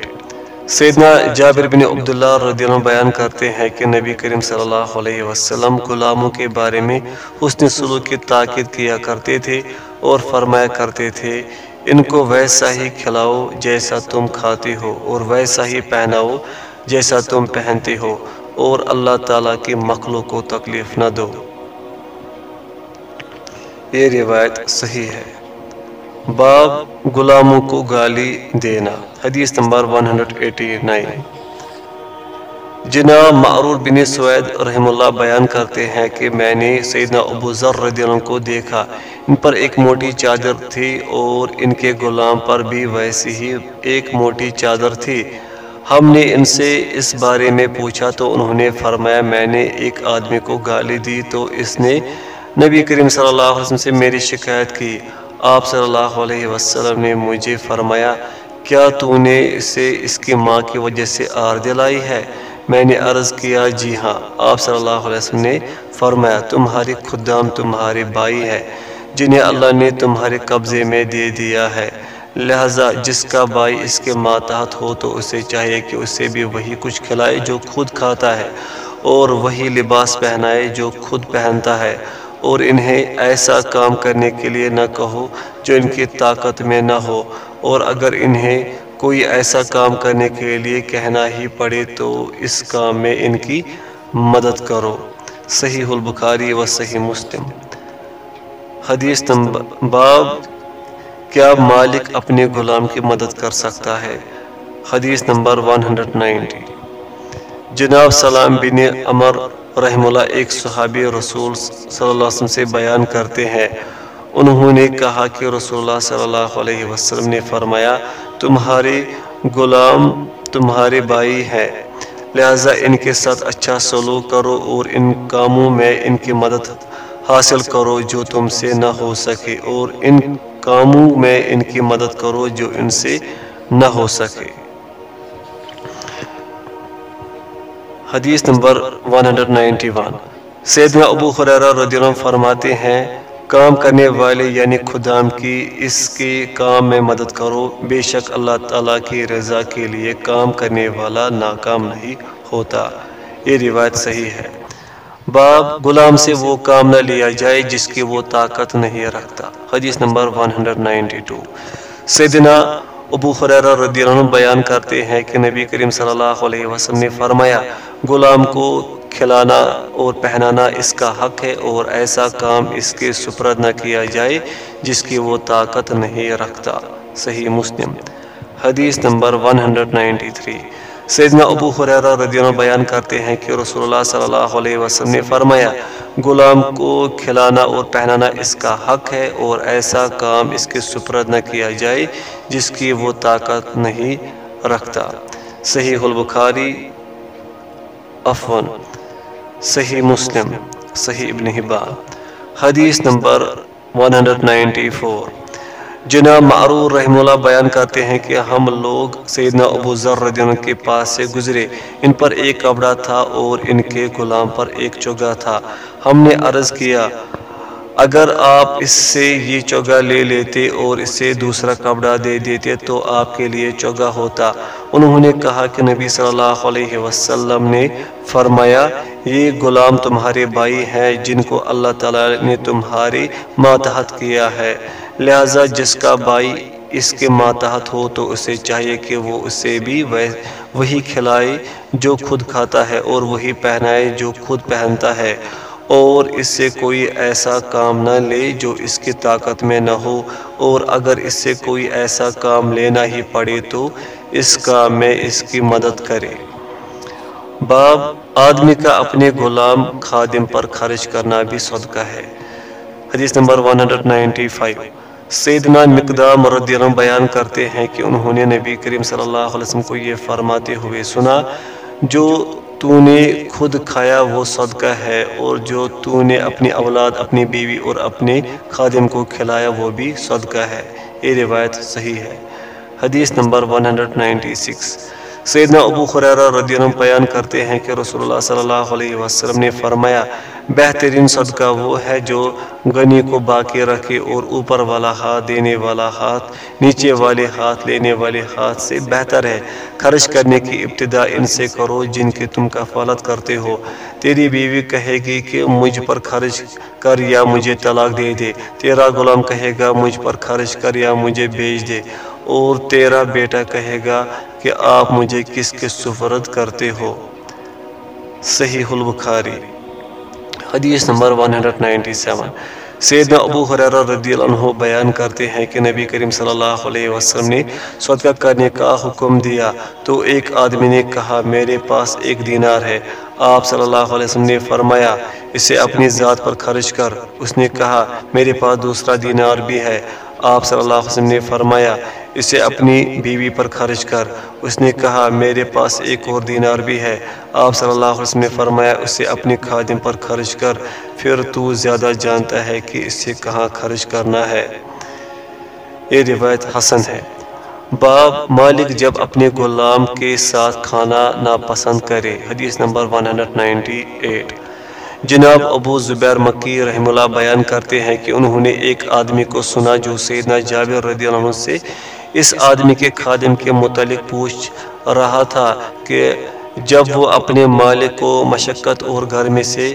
سیدنا جابر بن عبداللہ رضی اللہ بیان کرتے ہیں کہ نبی کریم صلی اللہ علیہ وسلم غلاموں کے بارے میں حسن سلوک کی تاکید کیا کرتے تھے اور فرمایا کرتے تھے ان کو ویسا ہی کھلاؤ جیسا تم کھاتے ہو اور ویسا ہی پہناؤ جیسا تم پہنتے ہو اور اللہ تعالیٰ کی مخلوق کو تکلیف نہ دو۔ یہ روایت صحیح ہے۔ باب غلاموں کو گالی دینا۔ حدیث نمبر 189 جناب معرور بن سوید رحم اللہ بیان کرتے ہیں کہ میں نے سیدنا ابو ذر رضی اللہ کو دیکھا۔ ان پر ایک موٹی چادر تھی اور ان کے غلام پر بھی ویسی ہی ایک موٹی چادر تھی۔ ہم نے ان سے اس بارے میں پوچھا تو انہوں نے فرمایا، میں نے ایک آدمی کو گالی دی تو اس نے نبی کریم صلی اللہ علیہ وسلم سے میری شکایت کی۔ آپ صلی اللہ علیہ وسلم نے مجھے فرمایا، کیا تو نے اسے اس کی ماں کی وجہ سے آر دلائی ہے؟ میں نے عرض کیا جی ہاں آپ صلی اللہ علیہ وسلم نے فرمایا، تمہاری خدام تمہاری بائی ہے جنہیں اللہ نے تمہارے قبضے میں دے دیا ہے۔ لہٰذا جس کا بھائی اس کے ماتحت ہو تو اسے چاہیے کہ اسے بھی وہی کچھ کھلائے جو خود کھاتا ہے، اور وہی لباس پہنائے جو خود پہنتا ہے۔ اور انہیں ایسا کام کرنے کے لیے نہ کہو جو ان کی طاقت میں نہ ہو، اور اگر انہیں کوئی ایسا کام کرنے کے لیے کہنا ہی پڑے تو اس کام میں ان کی مدد کرو۔ صحیح البخاری و صحیح مسلم۔ حدیث نمبر باب کیا مالک اپنے غلام کی مدد کر سکتا ہے؟ حدیث نمبر 190 جناب سلام بن عمر رحم اللہ ایک صحابی رسول صلی اللہ علیہ وسلم سے بیان کرتے ہیں۔ انہوں نے کہا کہ رسول اللہ صلی اللہ علیہ وسلم نے فرمایا تمہارے غلام تمہارے بھائی ہیں۔ لہٰذا ان کے ساتھ اچھا سلوک کرو اور ان کاموں میں ان کی مدد حاصل کرو جو تم سے نہ ہو سکے، اور ان کاموں میں ان کی مدد کرو جو ان سے نہ ہو سکے۔ حدیث نمبر 191 سیدنا ابو خریرہ رضی اللہ عنہ فرماتے ہیں کام کرنے والے یعنی خدام کی اس کے کام میں مدد کرو۔ بے شک اللہ تعالیٰ کی رضا کے لیے کام کرنے والا ناکام نہیں ہوتا۔ یہ روایت صحیح ہے۔ باب غلام سے وہ کام نہ لیا جائے جس کی وہ طاقت نہیں رکھتا۔ حدیث نمبر 192 سیدنا ابو خریرہ رضی اللہ عنہ بیان کرتے ہیں کہ نبی کریم صلی اللہ علیہ وسلم نے فرمایا، غلام کو کھلانا اور پہنانا اس کا حق ہے اور ایسا کام اس کے سپرد نہ کیا جائے جس کی وہ طاقت نہیں رکھتا۔ صحیح مسلم۔ حدیث نمبر 193 سیدنا ابو خریرہ رضی اللہ بیان کرتے ہیں کہ رسول اللہ صلی اللہ علیہ وسلم نے فرمایا، غلام کو کھلانا اور پہنانا اس کا حق ہے اور ایسا کام اس کے سپرد نہ کیا جائے جس کی وہ طاقت نہیں رکھتا۔ صحیح البخاری۔ افون صحیح مسلم، صحیح ابن حبان حدیث نمبر 194 جناب معرور رحم اللہ بیان کرتے ہیں کہ ہم لوگ سیدنا ابو ذر رضی اللہ کے پاس سے گزرے۔ ان پر ایک کپڑا تھا اور ان کے غلام پر ایک چوگا تھا۔ ہم نے عرض کیا اگر آپ اس سے یہ چوگا لے لیتے اور اس سے دوسرا کپڑا دے دیتے تو آپ کے لیے چوگا ہوتا۔ انہوں نے کہا کہ نبی صلی اللہ علیہ وسلم نے فرمایا، یہ غلام تمہارے بھائی ہیں جن کو اللہ تعالیٰ نے تمہارے ماتحت کیا ہے۔ لہٰذا جس کا بھائی اس کے ماتحت ہو تو اسے چاہیے کہ وہ اسے بھی وہی کھلائے جو خود کھاتا ہے اور وہی پہنائے جو خود پہنتا ہے۔ اور اس سے کوئی ایسا کام نہ لے جو اس کی طاقت میں نہ ہو۔ اور اگر اس سے کوئی ایسا کام لینا ہی پڑے تو اس کام میں اس کی مدد کرے۔ باب، آدمی کا اپنے غلام خادم پر خرچ کرنا بھی صدقہ ہے۔ حدیث نمبر 195 سیدنا مقدام رضی اللہ بیان کرتے ہیں کہ انہوں نے نبی کریم صلی اللہ علیہ وسلم کو یہ فرماتے ہوئے سنا، جو تو نے خود کھایا وہ صدقہ ہے اور جو تو نے اپنی اولاد، اپنی بیوی اور اپنے خادم کو کھلایا وہ بھی صدقہ ہے۔ یہ روایت صحیح ہے۔ حدیث نمبر 196 سیدنا ابو خریرہ رضی اللہ عنہ بیان کرتے ہیں کہ رسول اللہ صلی اللہ علیہ وسلم نے فرمایا، بہترین صدقہ وہ ہے جو غنی کو باقی رکھے اور اوپر والا ہاتھ دینے والا ہاتھ، نیچے والے ہاتھ لینے والے ہاتھ سے بہتر ہے۔ خرچ کرنے کی ابتدا ان سے کرو جن کی تم کفالت کرتے ہو۔ تیری بیوی کہے گی کہ مجھ پر خرچ کر یا مجھے طلاق دے دے۔ تیرا غلام کہے گا مجھ پر خرچ کر یا مجھے بیچ دے۔ اور تیرا بیٹا کہے گا کہ آپ مجھے کس کے سفرد کرتے ہو۔ صحیح البخاری، حدیث نمبر 197 سیدنا ابو حریرہ رضی اللہ عنہ بیان کرتے ہیں کہ نبی کریم صلی اللہ علیہ وسلم نے صدقہ کرنے کا حکم دیا۔ تو ایک آدمی نے کہا، میرے پاس ایک دینار ہے۔ آپ صلی اللہ علیہ وسلم نے فرمایا، اسے اپنی ذات پر خرچ کر۔ اس نے کہا، میرے پاس دوسرا دینار بھی ہے۔ آپ صلی اللہ علیہ وسلم نے فرمایا، اسے اپنی بیوی پر خرچ کر۔ اس نے کہا، میرے پاس ایک اور دینار بھی ہے۔ آپ صلی اللہ علیہ وسلم نے فرمایا، اسے اپنی خادم پر خرچ کر۔ پھر تو زیادہ جانتا ہے کہ اسے کہاں خرچ کرنا ہے۔ یہ روایت حسن ہے۔ باب مالک جب اپنے غلام کے ساتھ کھانا ناپسند کرے۔ حدیث نمبر 198 جناب ابو زبیر مکی رحم اللہ بیان کرتے ہیں کہ انہوں نے ایک آدمی کو سنا جو سیدنا جابر رضی اللہ عنہ سے اس آدمی کے خادم کے متعلق پوچھ رہا تھا کہ جب وہ اپنے مالک کو مشقت اور گھر میں سے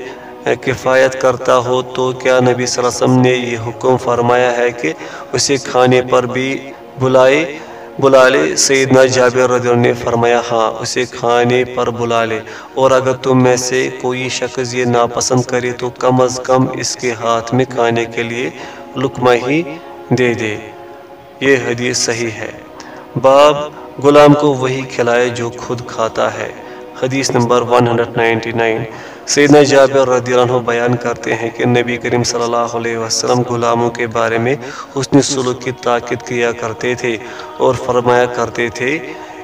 کفایت کرتا ہو تو کیا نبی صلی اللہ علیہ وسلم نے یہ حکم فرمایا ہے کہ اسے کھانے پر بھی بلائے بلا لے سیدنا جابر رضی اللہ نے فرمایا ہاں اسے کھانے پر بلا لے اور اگر تم میں سے کوئی شخص یہ ناپسند کرے تو کم از کم اس کے ہاتھ میں کھانے کے لیے لکمہ ہی دے دے۔ یہ حدیث صحیح ہے۔ باب غلام کو وہی کھلائے جو خود کھاتا ہے۔ حدیث نمبر 199 سیدنا جابر رضی اللہ عنہ بیان کرتے ہیں کہ نبی کریم صلی اللہ علیہ وسلم غلاموں کے بارے میں حسن سلوک کی تاکید کیا کرتے تھے اور فرمایا کرتے تھے،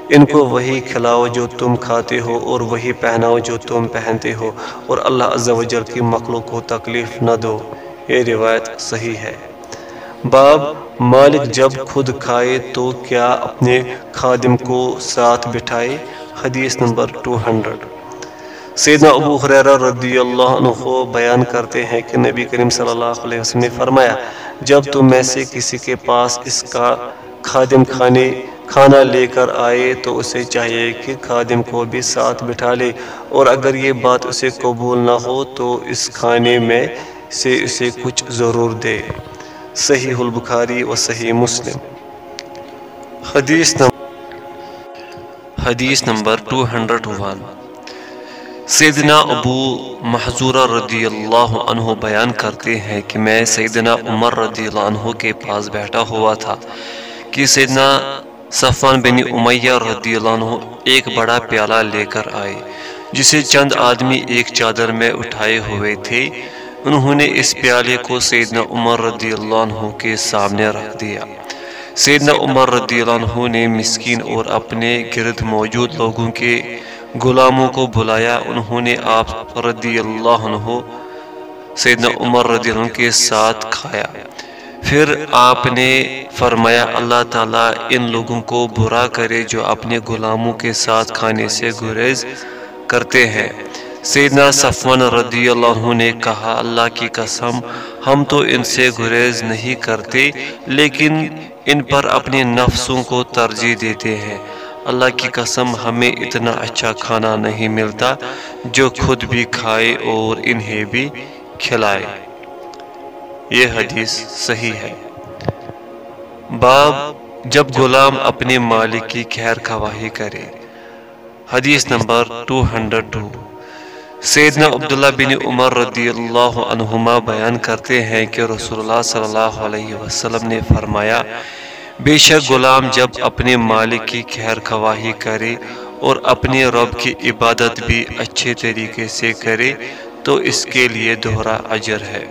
ان کو وہی کھلاؤ جو تم کھاتے ہو اور وہی پہناؤ جو تم پہنتے ہو، اور اللہ عز و جل کی مخلوق کو تکلیف نہ دو۔ یہ روایت صحیح ہے۔ باب مالک جب خود کھائے تو کیا اپنے خادم کو ساتھ بٹھائے؟ حدیث نمبر 200 سیدنا ابو حریرہ رضی اللہ عنہ بیان کرتے ہیں کہ نبی کریم صلی اللہ علیہ وسلم نے فرمایا جب تم میں سے کسی کے پاس اس کا خادم کھانے کھانا لے کر آئے تو اسے چاہیے کہ خادم کو بھی ساتھ بٹھا لے۔ اور اگر یہ بات اسے قبول نہ ہو تو اس کھانے میں سے اسے کچھ ضرور دے۔ صحیح البخاری و صحیح مسلم۔ حدیث نمبر حدیث نمبر 201 سیدنا ابو محضورہ رضی اللہ عنہ بیان کرتے ہیں کہ میں سیدنا عمر رضی اللہ عنہ کے پاس بیٹھا ہوا تھا کہ سیدنا صفان بن امیہ رضی اللہ عنہ ایک بڑا پیالہ لے کر آئے، جسے چند آدمی ایک چادر میں اٹھائے ہوئے تھے۔ انہوں نے اس پیالے کو سیدنا عمر رضی اللہ عنہ کے سامنے رکھ دیا۔ سیدنا عمر رضی اللہ عنہ نے مسکین اور اپنے گرد موجود لوگوں کے غلاموں کو بلایا انہوں نے آپ رضی اللہ عنہ، سیدنا عمر رضی اللہ عنہ کے ساتھ کھایا۔ پھر آپ نے فرمایا، اللہ تعالیٰ ان لوگوں کو برا کرے جو اپنے غلاموں کے ساتھ کھانے سے گریز کرتے ہیں۔ سیدنا صفوان رضی اللہ عنہ نے کہا، اللہ کی قسم، ہم تو ان سے گریز نہیں کرتے، لیکن ان پر اپنے نفسوں کو ترجیح دیتے ہیں۔ اللہ کی قسم ہمیں اتنا اچھا کھانا نہیں ملتا جو خود بھی کھائے اور انہیں بھی کھلائے۔ یہ حدیث صحیح ہے۔ باب جب غلام اپنے مالک کی خیر خواہی کرے۔ حدیث نمبر 202 سیدنا عبداللہ بن عمر رضی اللہ عنہما بیان کرتے ہیں کہ رسول اللہ صلی اللہ علیہ وسلم نے فرمایا بے شک غلام جب اپنے مالک کی خیر خواہی کرے اور اپنے رب کی عبادت بھی اچھے طریقے سے کرے، تو اس کے لیے دہرا اجر ہے۔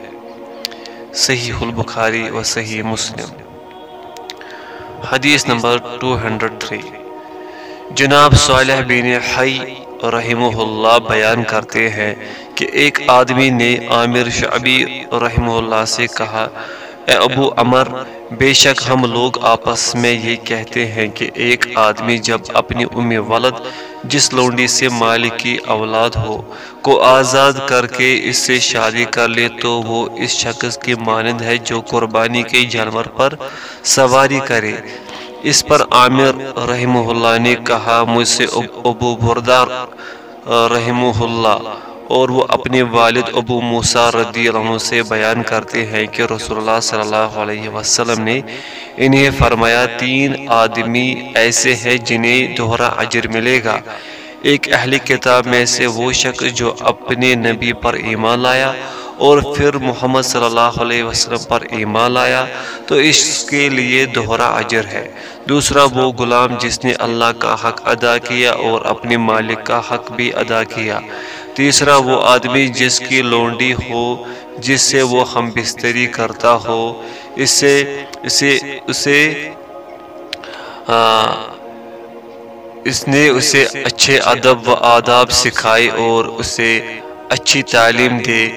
صحیح البخاری و صحیح مسلم۔ حدیث نمبر 203 جناب صالح بن حی رحمہ اللہ بیان کرتے ہیں کہ ایک آدمی نے عامر شعبی رحمہ اللہ سے کہا اے ابو عمر، بے شک ہم لوگ آپس میں یہ کہتے ہیں کہ ایک آدمی جب اپنی ام ولد، جس لونڈی سے مالک کی اولاد ہو، کو آزاد کر کے اس سے شادی کر لے تو وہ اس شخص کی مانند ہے جو قربانی کے جانور پر سواری کرے۔ اس پر عامر رحمہ اللہ نے کہا، مجھ سے ابو بردار رحمہ اللہ اور وہ اپنے والد ابو موسیٰ رضی اللہ عنہ سے بیان کرتے ہیں کہ رسول اللہ صلی اللہ علیہ وسلم نے انہیں فرمایا، تین آدمی ایسے ہیں جنہیں دہرا عجر ملے گا۔ ایک اہلی کتاب میں سے وہ شخص جو اپنے نبی پر ایمان لایا اور پھر محمد صلی اللہ علیہ وسلم پر ایمان لایا، تو اس کے لیے دہرا اجر ہے۔ دوسرا وہ غلام جس نے اللہ کا حق ادا کیا اور اپنے مالک کا حق بھی ادا کیا۔ تیسرا وہ آدمی جس کی لونڈی ہو، جس سے وہ ہم بستری کرتا ہو، اس سے اسے اسے اس نے اسے اچھے ادب و آداب سکھائے اور اسے اچھی تعلیم دے،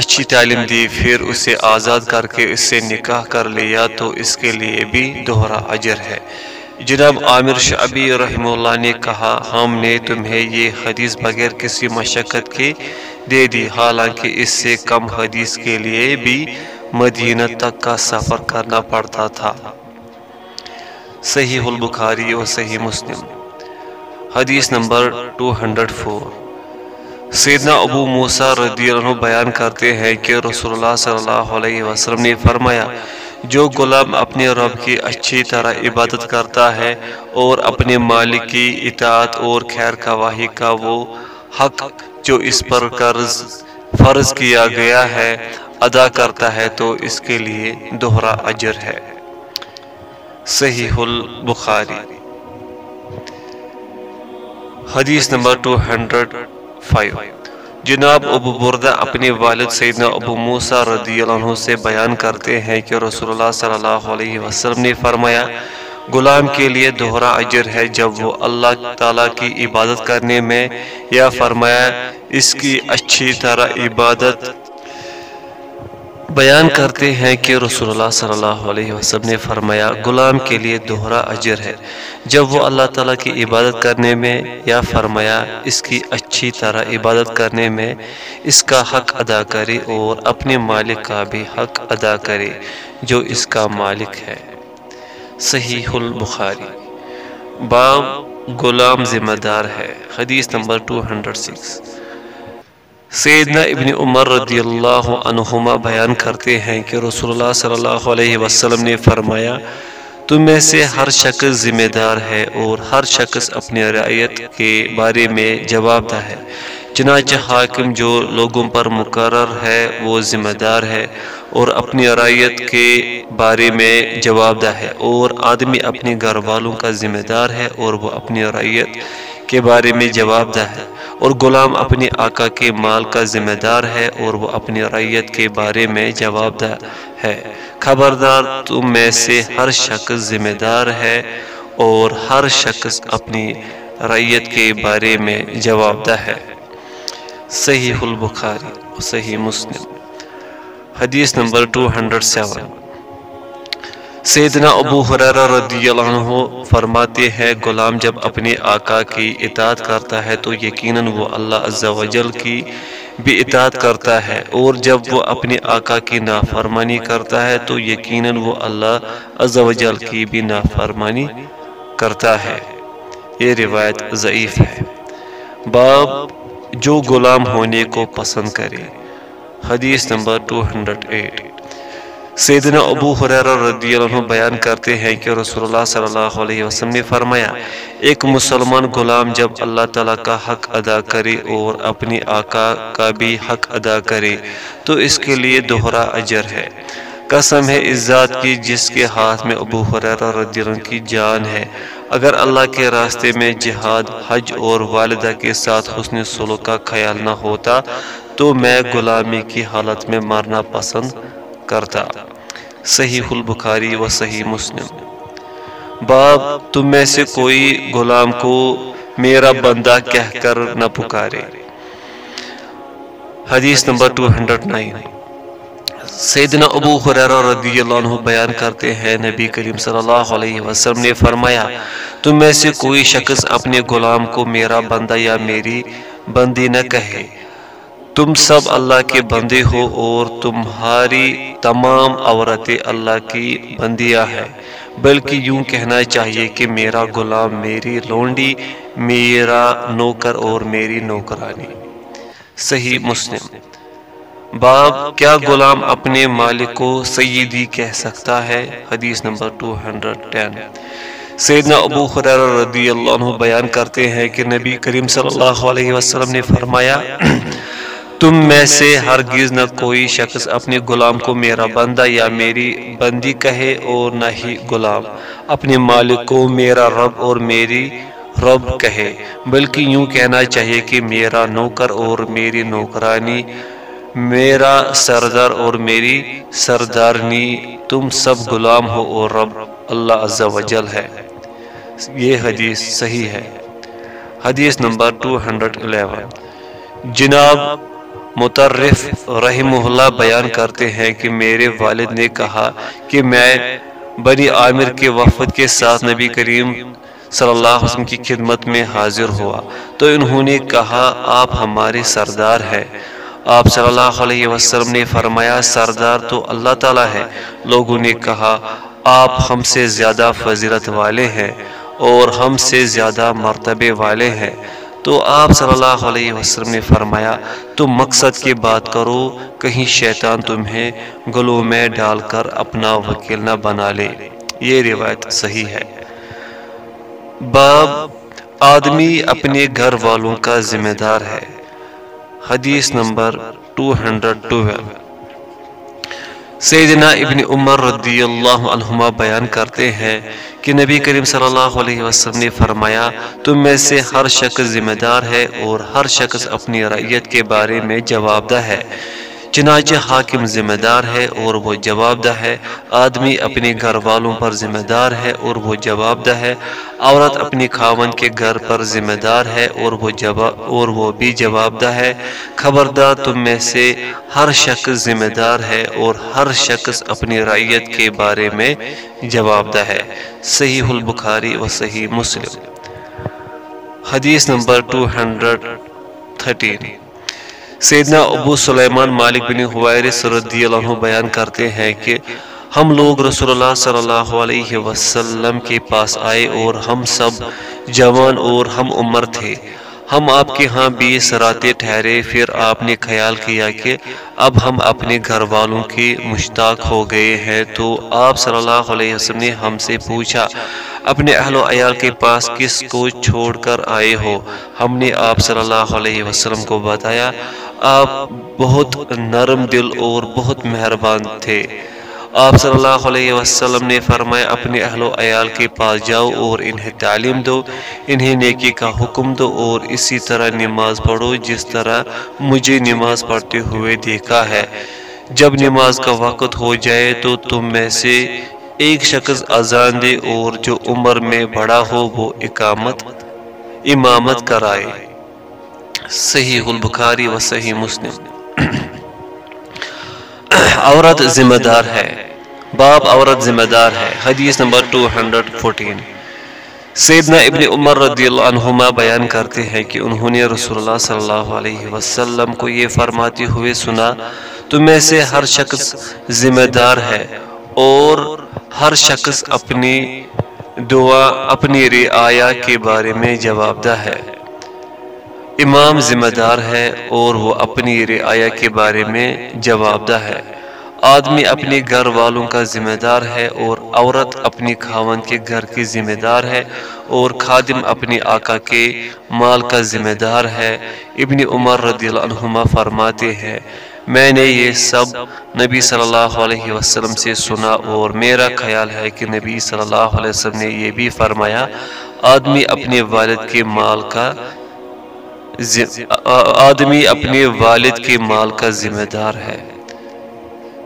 اچھی تعلیم دی، پھر اسے آزاد کر کے اس سے نکاح کر لیا تو اس کے لیے بھی دہرا اجر ہے۔ جناب عامر شعبی رحمہ اللہ نے کہا ہم نے تمہیں یہ حدیث بغیر کسی مشقت کے دے دی حالانکہ اس سے کم حدیث کے لیے بھی مدینہ تک کا سفر کرنا پڑتا تھا۔ صحیح البخاری و صحیح مسلم۔ حدیث نمبر 204 سیدنا ابو موسیٰ رضی اللہ عنہ بیان کرتے ہیں کہ رسول اللہ صلی اللہ علیہ وسلم نے فرمایا جو غلام اپنے رب کی اچھی طرح عبادت کرتا ہے اور اپنے مالک کی اطاعت اور خیر خواہی کا وہ حق جو اس پر قرض فرض کیا گیا ہے ادا کرتا ہے، تو اس کے لیے دہرا اجر ہے۔ صحیح البخاری۔ حدیث نمبر 200 جناب ابو بردہ اپنے والد سیدنا ابو موسیٰ رضی اللہ عنہ سے بیان کرتے ہیں کہ رسول اللہ صلی اللہ علیہ وسلم نے فرمایا، غلام کے لیے دہرا اجر ہے جب وہ اللہ تعالیٰ کی عبادت کرنے میں، یا فرمایا، اس کی اچھی طرح عبادت بیان کرتے ہیں کہ رسول اللہ صلی اللہ علیہ وسلم نے فرمایا، غلام کے لیے دوہرا اجر ہے۔ جب وہ اللہ تعالیٰ کی عبادت کرنے میں یا فرمایا، اس کی اچھی طرح عبادت کرنے میں اس کا حق ادا کرے اور اپنے مالک کا بھی حق ادا کرے، جو اس کا مالک ہے۔ صحیح البخاری۔ باب غلام ذمہ دار ہے۔ حدیث نمبر 206 سیدنا ابن عمر رضی اللہ عنہما بیان کرتے ہیں کہ رسول اللہ صلی اللہ علیہ وسلم نے فرمایا تم میں سے ہر شخص ذمہ دار ہے اور ہر شخص اپنی رعیت کے بارے میں جواب دہ ہے۔ چنانچہ حاکم جو لوگوں پر مقرر ہے وہ ذمہ دار ہے اور اپنی رعیت کے بارے میں جواب دہ ہے اور آدمی اپنے گھر والوں کا ذمہ دار ہے اور وہ اپنی رعیت کے بارے میں جواب دہ ہے۔ اور غلام اپنے آقا کے مال کا ذمہ دار ہے اور وہ اپنی ریت کے بارے میں جواب دہ ہے۔ خبردار، تم میں سے ہر شخص ذمہ دار ہے اور ہر شخص اپنی ریت کے بارے میں جواب دہ ہے۔ صحیح البخاری صحیح مسلم۔ حدیث نمبر 207 سیدنا ابو حرار رضی اللہ عنہ فرماتے ہیں غلام جب اپنے آقا کی اطاعت کرتا ہے تو یقیناً وہ اللہ عز و جل کی بھی اطاعت کرتا ہے اور جب وہ اپنے آقا کی نافرمانی کرتا ہے تو یقیناً وہ اللہ عز و جل کی بھی نافرمانی کرتا ہے۔ یہ روایت ضعیف ہے۔ باب جو غلام ہونے کو پسند کرے۔ حدیث نمبر 208 سیدنا ابو حریر رضی اللہ عنہ بیان کرتے ہیں کہ رسول اللہ صلی اللہ علیہ وسلم نے فرمایا ایک مسلمان غلام جب اللہ تعالیٰ کا حق ادا کرے اور اپنی آقا کا بھی حق ادا کرے تو اس کے لیے دوہرا اجر ہے۔ قسم ہے اس ذات کی جس کے ہاتھ میں ابو حریر رضی اللہ عنہ کی جان ہے۔ اگر اللہ کے راستے میں جہاد حج اور والدہ کے ساتھ حسن سلوک کا خیال نہ ہوتا تو میں غلامی کی حالت میں مرنا پسند کرتا۔ صحیح البخاری و صحیح مسلم۔ باب تم میں سے کوئی غلام کو میرا بندہ کہہ کر نہ پکارے۔ حدیث نمبر 209 سیدنا ابو حریرہ رضی اللہ عنہ بیان کرتے ہیں، نبی کریم صلی اللہ علیہ وسلم نے فرمایا، تم میں سے کوئی شخص اپنے غلام کو میرا بندہ یا میری بندی نہ کہے۔ تم سب اللہ کے بندے ہو اور تمہاری تمام عورتیں اللہ کی بندیاں ہیں۔ بلکہ یوں کہنا چاہیے کہ میرا غلام میری لونڈی، میرا نوکر اور میری نوکرانی۔ صحیح مسلم۔ باب کیا غلام اپنے مالک کو سیدی کہہ سکتا ہے؟ حدیث نمبر 210 سیدنا ابو خریر رضی اللہ عنہ بیان کرتے ہیں کہ نبی کریم صلی اللہ علیہ وسلم نے فرمایا تم میں سے ہرگز نہ کوئی شخص اپنے غلام کو میرا بندہ یا میری بندی کہے اور نہ ہی غلام اپنے مالک کو میرا رب اور میری رب کہے، بلکہ یوں کہنا چاہیے کہ میرا نوکر اور میری نوکرانی، میرا سردار اور میری سردارنی، تم سب غلام ہو اور رب اللہ عز و جل ہے۔ یہ حدیث صحیح ہے۔ حدیث نمبر 211 جناب مترف رحمہ اللہ بیان کرتے ہیں کہ میرے والد نے کہا کہ میں بنی عامر کے وفد کے ساتھ نبی کریم صلی اللہ علیہ وسلم کی خدمت میں حاضر ہوا۔ تو انہوں نے کہا، آپ ہمارے سردار ہیں۔ آپ صلی اللہ علیہ وسلم نے فرمایا، سردار تو اللہ تعالیٰ ہے۔ لوگوں نے کہا، آپ ہم سے زیادہ فضیلت والے ہیں اور ہم سے زیادہ مرتبے والے ہیں۔ تو آپ صلی اللہ علیہ وسلم نے فرمایا، تم مقصد کی بات کرو، کہیں شیطان تمہیں گلوں میں ڈال کر اپنا وکیل نہ بنا لے۔ یہ روایت صحیح ہے۔ باب، آدمی اپنے گھر والوں کا ذمہ دار ہے۔ حدیث نمبر 212 سیدنا ابن عمر رضی اللہ عنہما بیان کرتے ہیں کہ نبی کریم صلی اللہ علیہ وسلم نے فرمایا، تم میں سے ہر شخص ذمہ دار ہے اور ہر شخص اپنی رعیت کے بارے میں جواب دہ ہے۔ چنانچہ حاکم ذمہ دار ہے اور وہ جواب دہ ہے۔ آدمی اپنے گھر والوں پر ذمہ دار ہے اور وہ جواب دہ ہے۔ عورت اپنی خاون کے گھر پر ذمہ دار ہے اور وہ جواب اور وہ بھی جواب دہ ہے۔ خبردار تم میں سے ہر شخص ذمہ دار ہے اور ہر شخص اپنی رعیت کے بارے میں جواب دہ ہے۔ صحیح البخاری و صحیح مسلم۔ حدیث نمبر 213 سیدنا ابو سلیمان مالک بن حویرس رضی اللہ عنہ بیان کرتے ہیں کہ ہم لوگ رسول اللہ صلی اللہ علیہ وسلم کے پاس آئے اور ہم سب جوان اور ہم عمر تھے۔ ہم آپ کے ہاں بیس راتیں ٹھہرے، پھر آپ نے خیال کیا کہ اب ہم اپنے گھر والوں کی مشتاق ہو گئے ہیں۔ تو آپ صلی اللہ علیہ وسلم نے ہم سے پوچھا، اپنے اہل و عیال کے پاس کس کو چھوڑ کر آئے ہو؟ ہم نے آپ صلی اللہ علیہ وسلم کو بتایا، آپ بہت نرم دل اور بہت مہربان تھے۔ آپ صلی اللہ علیہ وسلم نے فرمایا، اپنے اہل و عیال کے پاس جاؤ اور انہیں تعلیم دو، انہیں نیکی کا حکم دو اور اسی طرح نماز پڑھو جس طرح مجھے نماز پڑھتے ہوئے دیکھا ہے۔ جب نماز کا وقت ہو جائے تو تم میں سے ایک شخص اذان دے اور جو عمر میں بڑا ہو وہ اقامت، امامت کرائے۔ صحیح البخاری و صحیح مسلم۔ عورت ذمہ دار ہے۔ باپ عورت ذمہ دار ہے۔ حدیث نمبر 214 سیدنا ابن عمر رضی اللہ عنہما بیان کرتے ہیں کہ انہوں نے رسول اللہ صلی اللہ علیہ وسلم کو یہ فرماتے ہوئے سنا تم میں سے ہر شخص ذمہ دار ہے اور ہر شخص اپنی دعا، اپنی رعایا کے بارے میں جواب دہ ہے۔ امام ذمہ دار ہے اور وہ اپنی رعایا کے بارے میں جواب دہ ہے۔ آدمی اپنے گھر والوں کا ذمہ دار ہے اور عورت اپنی خاون کے گھر کی ذمہ دار ہے اور خادم اپنی آقا کے مال کا ذمہ دار ہے۔ ابن عمر رضی اللہ عنہما فرماتے ہیں، میں نے یہ سب نبی صلی اللہ علیہ وسلم سے سنا اور میرا خیال ہے کہ نبی صلی اللہ علیہ وسلم نے یہ بھی فرمایا، آدمی اپنے والد کے مال کا آدمی اپنے والد کے مال کا ذمہ دار ہے۔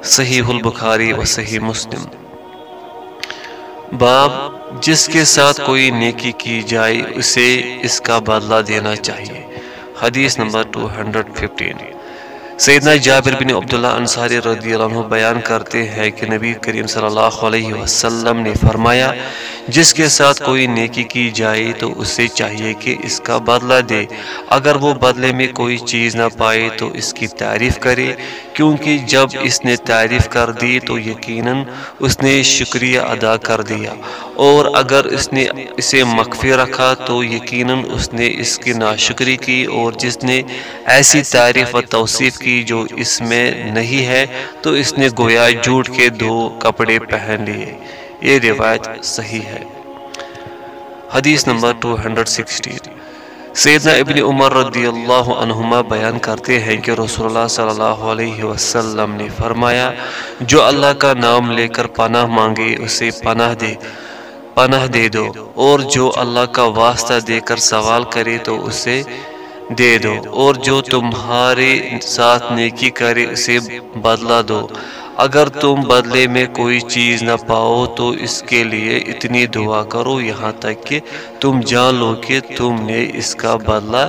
صحیح البخاری و صحیح مسلم۔ باب جس کے ساتھ کوئی نیکی کی جائے، اسے اس کا بدلہ دینا چاہیے۔ حدیث نمبر 215 سیدنا جابر بن عبداللہ انصاری رضی اللہ عنہ بیان کرتے ہیں کہ نبی کریم صلی اللہ علیہ وسلم نے فرمایا، جس کے ساتھ کوئی نیکی کی جائے تو اسے چاہیے کہ اس کا بدلہ دے۔ اگر وہ بدلے میں کوئی چیز نہ پائے تو اس کی تعریف کرے، کیونکہ جب اس نے تعریف کر دی تو یقیناً اس نے شکریہ ادا کر دیا۔ اور اگر اس نے اسے مخفی رکھا تو یقیناً اس نے اس کی ناشکری کی۔ اور جس نے ایسی تعریف و توصیف کی کی جو اس میں نہیں ہے، تو اس نے گویا جھوٹ کے دو کپڑے پہن لیے۔ یہ روایت صحیح ہے۔ حدیث نمبر 216 سیدنا ابن عمر رضی اللہ عنہما بیان کرتے ہیں کہ رسول اللہ صلی اللہ علیہ وسلم نے فرمایا، جو اللہ کا نام لے کر پناہ مانگے، اسے پناہ دے پناہ دے دو۔ اور جو اللہ کا واسطہ دے کر سوال کرے، تو اسے دے دو اور جو تمہارے ساتھ نیکی کرے اسے بدلہ دو۔ اگر تم بدلے میں کوئی چیز نہ پاؤ تو اس کے لیے اتنی دعا کرو یہاں تک کہ تم جان لو کہ تم نے اس کا بدلہ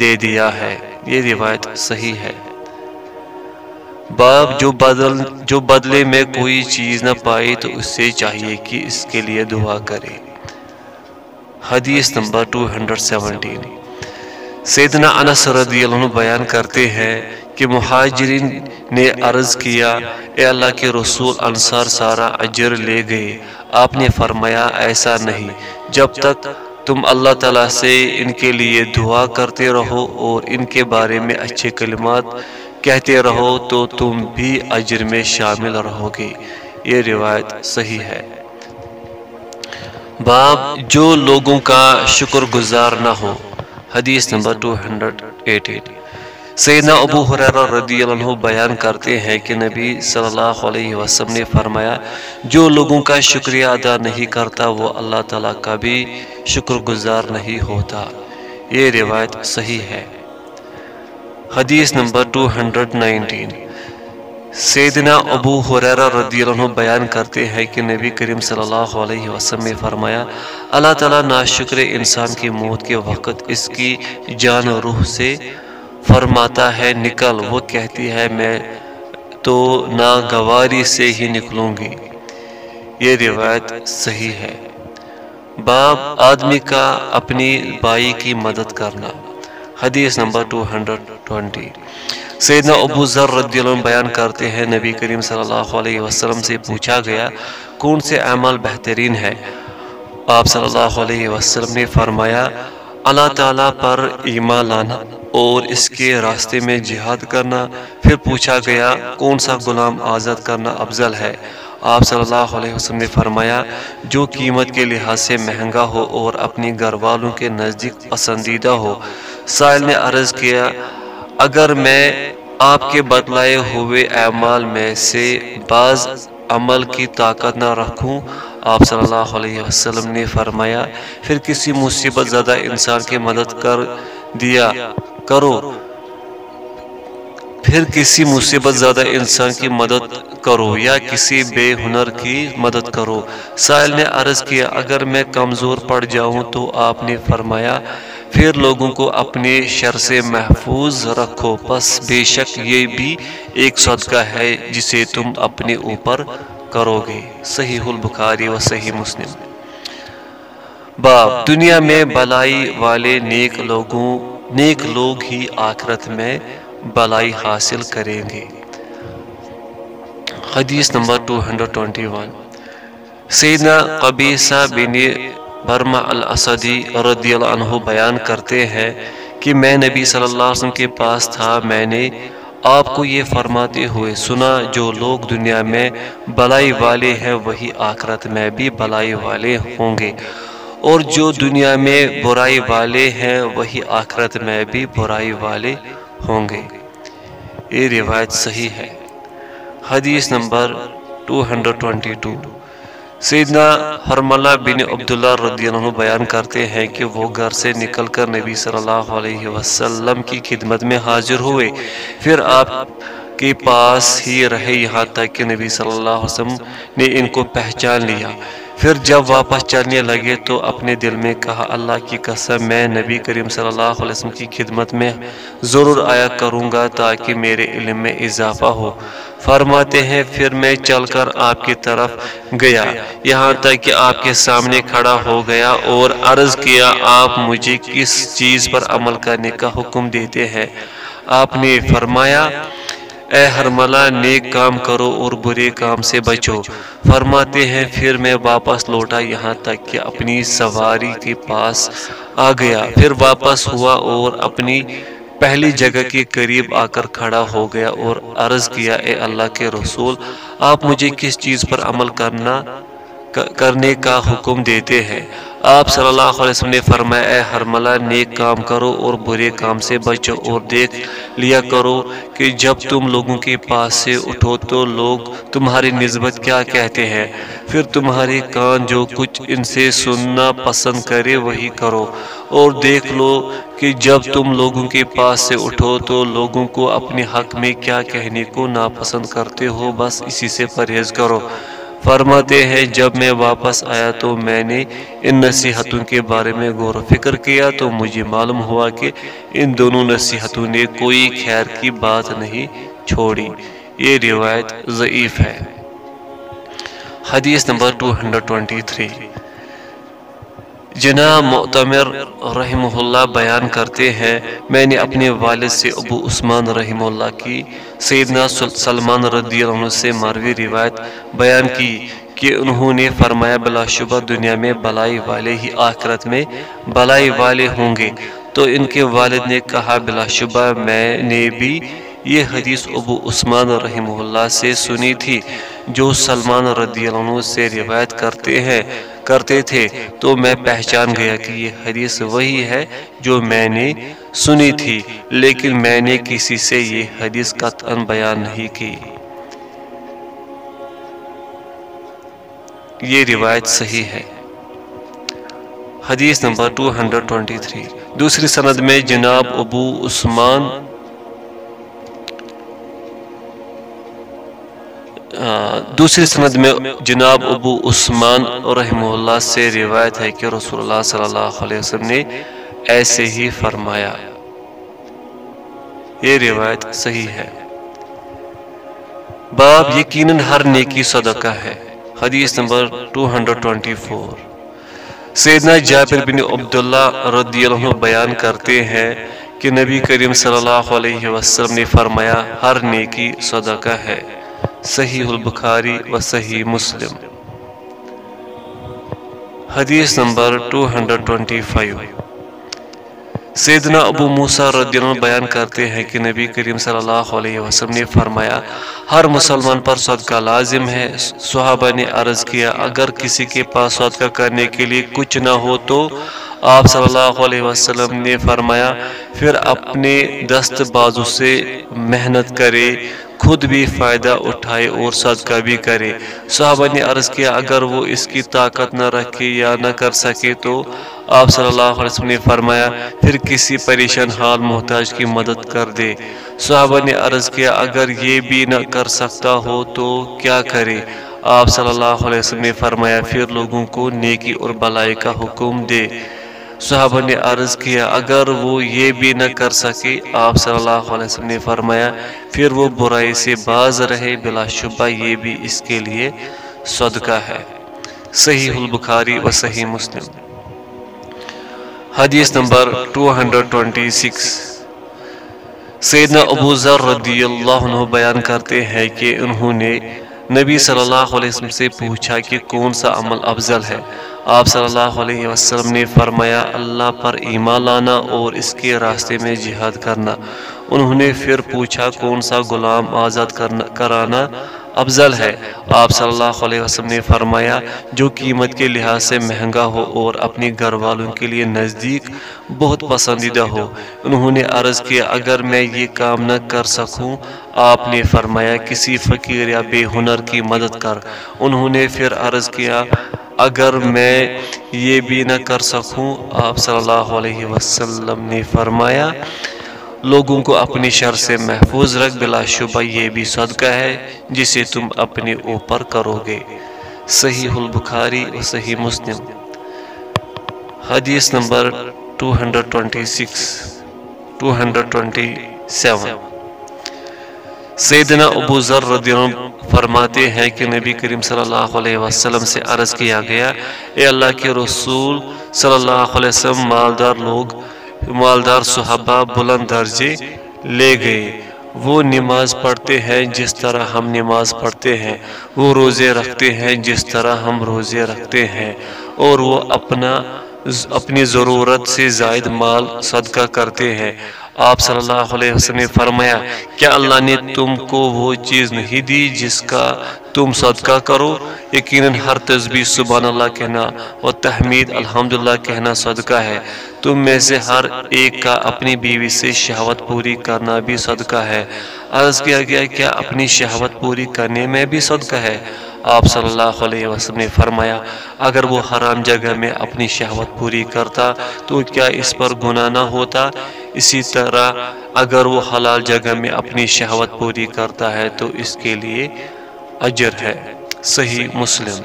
دے دیا ہے۔ یہ روایت صحیح ہے۔ باب جو بدل، جو بدلے میں کوئی چیز نہ پائے تو اس سے چاہیے کہ اس کے لیے دعا کرے۔ حدیث نمبر 217 سیدنا انس رضی اللہ عنہ بیان کرتے ہیں کہ مہاجرین نے عرض کیا، اے اللہ کے رسول انصار سارا اجر لے گئے۔ آپ نے فرمایا، ایسا نہیں۔ جب تک تم اللہ تعالیٰ سے ان کے لیے دعا کرتے رہو اور ان کے بارے میں اچھے کلمات کہتے رہو، تو تم بھی اجر میں شامل رہو گے یہ روایت صحیح ہے۔ باب جو لوگوں کا شکر گزار نہ ہو حدیث نمبر 218 سیدنا ابو حریرہ رضی اللہ عنہ بیان کرتے ہیں کہ نبی صلی اللہ علیہ وسلم نے فرمایا جو لوگوں کا شکریہ ادا نہیں کرتا وہ اللہ تعالیٰ کا بھی شکر گزار نہیں ہوتا۔ یہ روایت صحیح ہے۔ حدیث نمبر 219 سیدنا ابو حریرہ رضی اللہ عنہ بیان کرتے ہیں کہ نبی کریم صلی اللہ علیہ وسلم نے فرمایا، اللہ تعالیٰ ناشکر انسان کی موت کے وقت اس کی جان و روح سے فرماتا ہے، نکل۔ وہ کہتی ہے، میں تو ناگواری سے ہی نکلوں گی۔ یہ روایت صحیح ہے۔ باب آدمی کا اپنی بائی کی مدد کرنا۔ حدیث نمبر 220 سیدنا ابو ذر رضی اللہ عنہ بیان کرتے ہیں، نبی کریم صلی اللہ علیہ وسلم سے پوچھا گیا، کون سے اعمال بہترین ہے آپ صلی اللہ علیہ وسلم نے فرمایا، اللہ تعالیٰ پر ایمان لانا اور اس کے راستے میں جہاد کرنا۔ پھر پوچھا گیا، کون سا غلام آزاد کرنا افضل ہے؟ آپ صلی اللہ علیہ وسلم نے فرمایا، جو قیمت کے لحاظ سے مہنگا ہو اور اپنی گھر والوں کے نزدیک پسندیدہ ہو۔ سائل نے عرض کیا، اگر میں آپ کے بتلائے ہوئے اعمال میں سے بعض عمل کی طاقت نہ رکھوں، آپ صلی اللہ علیہ وسلم نے فرمایا، پھر کسی مصیبت زدہ انسان کی مدد کر دیا۔ کرو۔ پھر کسی مصیبت زیادہ انسان کی مدد کرو یا کسی بے ہنر کی مدد کرو۔ سائل نے عرض کیا، اگر میں کمزور پڑ جاؤں تو آپ نے فرمایا، پھر لوگوں کو اپنے شر سے محفوظ رکھو۔ بس بے شک یہ بھی ایک صدقہ ہے جسے تم اپنے اوپر کرو گے صحیح البخاری و صحیح مسلم۔ باب، دنیا میں بلائی والے نیک لوگوں، نیک لوگ ہی آخرت میں بلائی حاصل کریں گے۔ حدیث نمبر 221 سیدنا قبیسہ بن برما الاسدی رضی اللہ عنہ بیان کرتے ہیں کہ میں نبی صلی اللہ علیہ وسلم کے پاس تھا، میں نے آپ کو یہ فرماتے ہوئے سنا، جو لوگ دنیا میں بلائی والے ہیں، وہی آخرت میں بھی بلائی والے ہوں گے۔ اور جو دنیا میں برائی والے ہیں، وہی آخرت میں بھی برائی والے ہوں گے۔ یہ روایت صحیح ہے۔ حدیث نمبر 222 سیدنا حرملہ بن عبداللہ رضی اللہ عنہ بیان کرتے ہیں کہ وہ گھر سے نکل کر نبی صلی اللہ علیہ وسلم کی خدمت میں حاضر ہوئے۔ پھر آپ کے پاس ہی رہے یہاں تک کہ نبی صلی اللہ علیہ وسلم نے ان کو پہچان لیا۔ پھر جب واپس چلنے لگے تو اپنے دل میں کہا، اللہ کی قسم، میں نبی کریم صلی اللہ علیہ وسلم کی خدمت میں ضرور آیا کروں گا تاکہ میرے علم میں اضافہ ہو۔ فرماتے ہیں، پھر میں چل کر آپ کی طرف گیا۔ یہاں تک کہ آپ کے سامنے کھڑا ہو گیا اور عرض کیا، آپ مجھے کس چیز پر عمل کرنے کا حکم دیتے ہیں؟ آپ نے فرمایا اے ہرملا نیک کام کرو اور برے کام سے بچو۔ فرماتے ہیں، پھر میں واپس لوٹا یہاں تک کہ اپنی سواری کے پاس آ گیا۔ پھر واپس ہوا اور اپنی پہلی جگہ کے قریب آ کر کھڑا ہو گیا اور عرض کیا، اے اللہ کے رسول، آپ مجھے کس چیز پر عمل کرنا کرنے کا حکم دیتے ہیں۔ آپ صلی اللہ علیہ وسلم نے فرمایا، اے حرملہ، نیک کام کرو اور برے کام سے بچو اور دیکھ لیا کرو کہ جب تم لوگوں کے پاس سے اٹھو تو لوگ تمہاری نسبت کیا کہتے ہیں۔ پھر تمہاری کان جو کچھ ان سے سننا پسند کرے وہی کرو۔ اور دیکھ لو کہ جب تم لوگوں کے پاس سے اٹھو تو لوگوں کو اپنے حق میں کیا کہنے کو ناپسند کرتے ہو، بس اسی سے پرہیز کرو۔ فرماتے ہیں، جب میں واپس آیا تو میں نے ان نصیحتوں کے بارے میں غور و فکر کیا تو مجھے معلوم ہوا کہ ان دونوں نصیحتوں نے کوئی خیر کی بات نہیں چھوڑی۔ یہ روایت ضعیف ہے۔ حدیث نمبر 223 جناب معتمر رحمہ اللہ بیان کرتے ہیں، میں نے اپنے والد سے ابو عثمان رحمہ اللہ کی سیدنا سلمان رضی اللہ عنہ سے مروی روایت بیان کی کہ انہوں نے فرمایا، بلا شبہ دنیا میں بلائی والے ہی آخرت میں بلائی والے ہوں گے۔ تو ان کے والد نے کہا، بلا شبہ میں نے بھی یہ حدیث ابو عثمان رحمہ اللہ سے سنی تھی، جو سلمان رضی اللہ عنہ سے روایت کرتے ہیں، کرتے تھے۔ تو میں پہچان گیا کہ یہ حدیث وہی ہے جو میں نے سنی تھی، لیکن میں نے کسی سے یہ حدیث قطعا بیان نہیں کی۔ یہ روایت صحیح ہے۔ حدیث نمبر 223 دوسری سند میں جناب ابو عثمان دوسری سند میں جناب ابو عثمان رحمہ اللہ سے روایت ہے کہ رسول اللہ صلی اللہ علیہ وسلم نے ایسے ہی فرمایا۔ یہ روایت صحیح ہے۔ باب یقیناً ہر نیکی صدقہ ہے۔ حدیث نمبر 224 سیدنا جابر بن عبداللہ رضی اللہ عنہ بیان کرتے ہیں کہ نبی کریم صلی اللہ علیہ وسلم نے فرمایا، ہر نیکی صدقہ ہے۔ صحیح البخاری و صحیح مسلم۔ حدیث نمبر 225 سیدنا ابو موسیٰ رضی اللہ عنہ بیان کرتے ہیں کہ نبی کریم صلی اللہ علیہ وسلم نے فرمایا، ہر مسلمان پر صدقہ لازم ہے۔ صحابہ نے عرض کیا، اگر کسی کے پاس صدقہ کرنے کے لیے کچھ نہ ہو تو آپ صلی اللہ علیہ وسلم نے فرمایا، پھر اپنے دست بازو سے محنت کرے۔ خود بھی فائدہ اٹھائے اور صدقہ بھی کرے۔ صحابہ نے عرض کیا، اگر وہ اس کی طاقت نہ رکھے یا نہ کر سکے تو آپ صلی اللہ علیہ وسلم نے فرمایا، پھر کسی پریشان حال محتاج کی مدد کر دے۔ صحابہ نے عرض کیا، اگر یہ بھی نہ کر سکتا ہو تو کیا کرے؟ آپ صلی اللہ علیہ وسلم نے فرمایا، پھر لوگوں کو نیکی اور بلائی کا حکم دے۔ صحابہ نے عرض کیا، اگر وہ یہ بھی نہ کر سکے، آپ صلی اللہ علیہ وسلم نے فرمایا، پھر وہ برائی سے باز رہے بلا شبہ، یہ بھی اس کے لیے صدقہ ہے۔ صحیح البخاری و صحیح مسلم۔ حدیث نمبر 226 سیدنا ابو ذر رضی اللہ عنہ بیان کرتے ہیں کہ انہوں نے نبی صلی اللہ علیہ وسلم سے پوچھا کہ کون سا عمل افضل ہے۔ آپ صلی اللہ علیہ وسلم نے فرمایا، اللہ پر ایمان لانا اور اس کے راستے میں جہاد کرنا۔ انہوں نے پھر پوچھا، کون سا غلام آزاد کرانا افضل ہے؟ آپ صلی اللہ علیہ وسلم نے فرمایا، جو قیمت کے لحاظ سے مہنگا ہو اور اپنی گھر والوں کے لیے نزدیک بہت پسندیدہ ہو۔ انہوں نے عرض کیا، اگر میں یہ کام نہ کر سکوں، آپ نے فرمایا، کسی فقیر یا بے ہنر کی مدد کر۔ انہوں نے پھر عرض کیا اگر میں یہ بھی نہ کر سکوں، آپ صلی اللہ علیہ وسلم نے فرمایا، لوگوں کو اپنی شر سے محفوظ رکھ، بلا شبہ یہ بھی صدقہ ہے جسے تم اپنے اوپر کرو گے۔ صحیح البخاری و صحیح مسلم۔ حدیث نمبر 226 227 سیدنا ابو ذر رضی اللہ فرماتے ہیں کہ نبی کریم صلی اللہ علیہ وسلم سے عرض کیا گیا، اے اللہ کے رسول صلی اللہ علیہ وسلم، مالدار لوگ، مالدار صحابہ بلند درجے لے گئے۔ وہ نماز پڑھتے ہیں جس طرح ہم نماز پڑھتے ہیں، وہ روزے رکھتے ہیں جس طرح ہم روزے رکھتے ہیں۔ اور وہ اپنا، اپنی ضرورت سے زائد مال صدقہ کرتے ہیں۔ آپ صلی اللہ علیہ وسلم نے فرمایا کیا اللہ نے تم کو وہ چیز نہیں دی جس کا تم صدقہ کرو۔ یقیناً ہر تسبیح سبحان اللہ کہنا اور تحمید الحمدللہ کہنا صدقہ ہے۔ تم میں سے ہر ایک کا اپنی بیوی سے شہوت پوری کرنا بھی صدقہ ہے۔ عرض کیا گیا کیا اپنی شہوت پوری کرنے میں بھی صدقہ ہے؟ آپ صلی اللہ علیہ وسلم نے فرمایا، اگر وہ حرام جگہ میں اپنی شہوت پوری کرتا تو کیا اس پر گناہ نہ ہوتا؟ اسی طرح اگر وہ حلال جگہ میں اپنی شہوت پوری کرتا ہے تو اس کے لیے اجر ہے۔ صحیح مسلم۔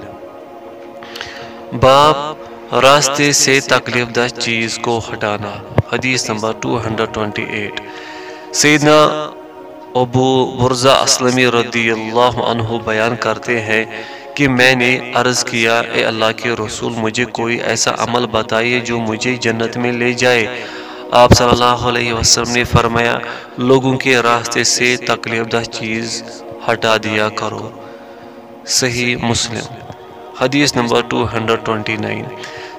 باپ راستے سے تکلیف دہ چیز کو ہٹانا۔ حدیث نمبر 228 سیدنا ابو برزہ اسلمی رضی اللہ عنہ بیان کرتے ہیں کہ میں نے عرض کیا، اے اللہ کے رسول، مجھے کوئی ایسا عمل بتائیے جو مجھے جنت میں لے جائے۔ آپ صلی اللہ علیہ وسلم نے فرمایا، لوگوں کے راستے سے تکلیف دہ چیز ہٹا دیا کرو۔ صحیح مسلم۔ حدیث نمبر 229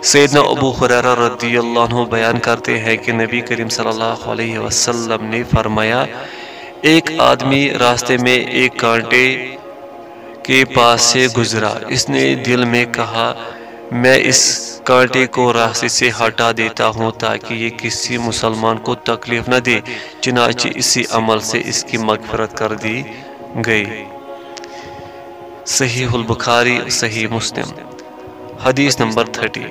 سیدنا ابو خریرہ رضی اللہ عنہ بیان کرتے ہیں کہ نبی کریم صلی اللہ علیہ وسلم نے فرمایا، ایک آدمی راستے میں ایک کانٹے کے پاس سے گزرا۔ اس نے دل میں کہا، میں اس کانٹے کو راستے سے ہٹا دیتا ہوں تاکہ یہ کسی مسلمان کو تکلیف نہ دے، چنانچہ اسی عمل سے اس کی مغفرت کر دی گئی۔ صحیح البخاری، صحیح مسلم۔ حدیث نمبر 30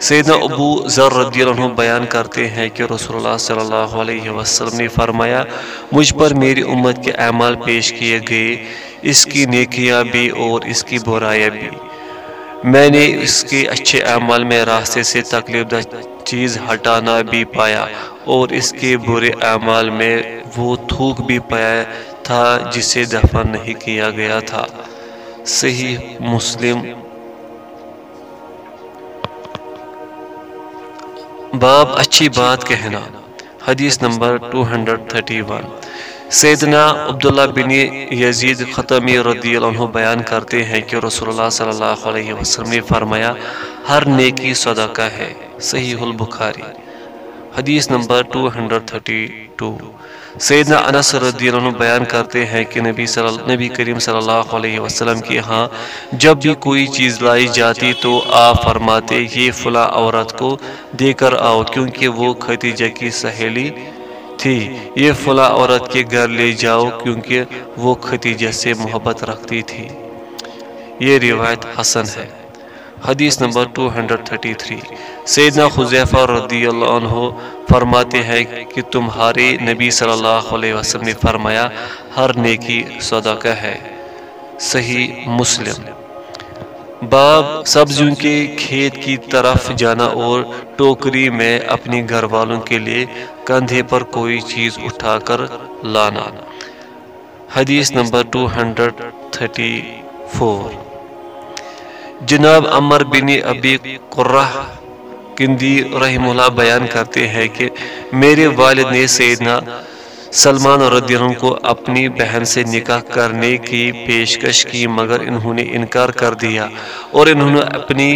سیدنا ابو ذر رضی اللہ عنہ بیان کرتے ہیں کہ رسول اللہ صلی اللہ علیہ وسلم نے فرمایا، مجھ پر میری امت کے اعمال پیش کیے گئے، اس کی نیکیاں بھی اور اس کی برائیاں بھی۔ میں نے اس کے اچھے اعمال میں راستے سے تکلیف دہ چیز ہٹانا بھی پایا اور اس کے برے اعمال میں وہ تھوک بھی پایا تھا جسے دفن نہیں کیا گیا تھا۔ صحیح مسلم۔ باب اچھی بات کہنا۔ حدیث نمبر 231 سیدنا عبداللہ بن یزید ختمی رضی اللہ عنہ بیان کرتے ہیں کہ رسول اللہ صلی اللہ علیہ وسلم نے فرمایا ہر نیکی صدقہ ہے صحیح البخاری حدیث نمبر 232 سیدنا انس رضی اللہ عنہ بیان کرتے ہیں کہ نبی, صلی اللہ نبی کریم صلی اللہ علیہ وسلم کی ہاں جب بھی کوئی چیز لائی جاتی تو آپ فرماتے یہ فلاں عورت کو دے کر آؤ کیونکہ وہ خدیجہ کی سہیلی تھی۔ یہ فلاں عورت کے گھر لے جاؤ کیونکہ وہ ختیجہ سے محبت رکھتی تھی۔ یہ روایت حسن ہے۔ حدیث نمبر 233 سیدنا خزیفہ رضی اللہ عنہ فرماتے ہیں کہ تمہارے نبی صلی اللہ علیہ وسلم نے فرمایا، ہر نیکی صدقہ ہے۔ صحیح مسلم۔ باب سبزیوں کے کھیت کی طرف جانا اور ٹوکری میں اپنی گھر والوں کے لیے کندھے پر کوئی چیز اٹھا کر لانا۔ حدیث نمبر 234 جناب عمر بن ابی قرہ کندی رحم اللہ بیان کرتے ہیں کہ میرے والد نے سیدنا سلمان رضی اللہ عنہ کو اپنی بہن سے نکاح کرنے کی پیشکش کی، مگر انہوں نے انکار کر دیا اور انہوں نے اپنی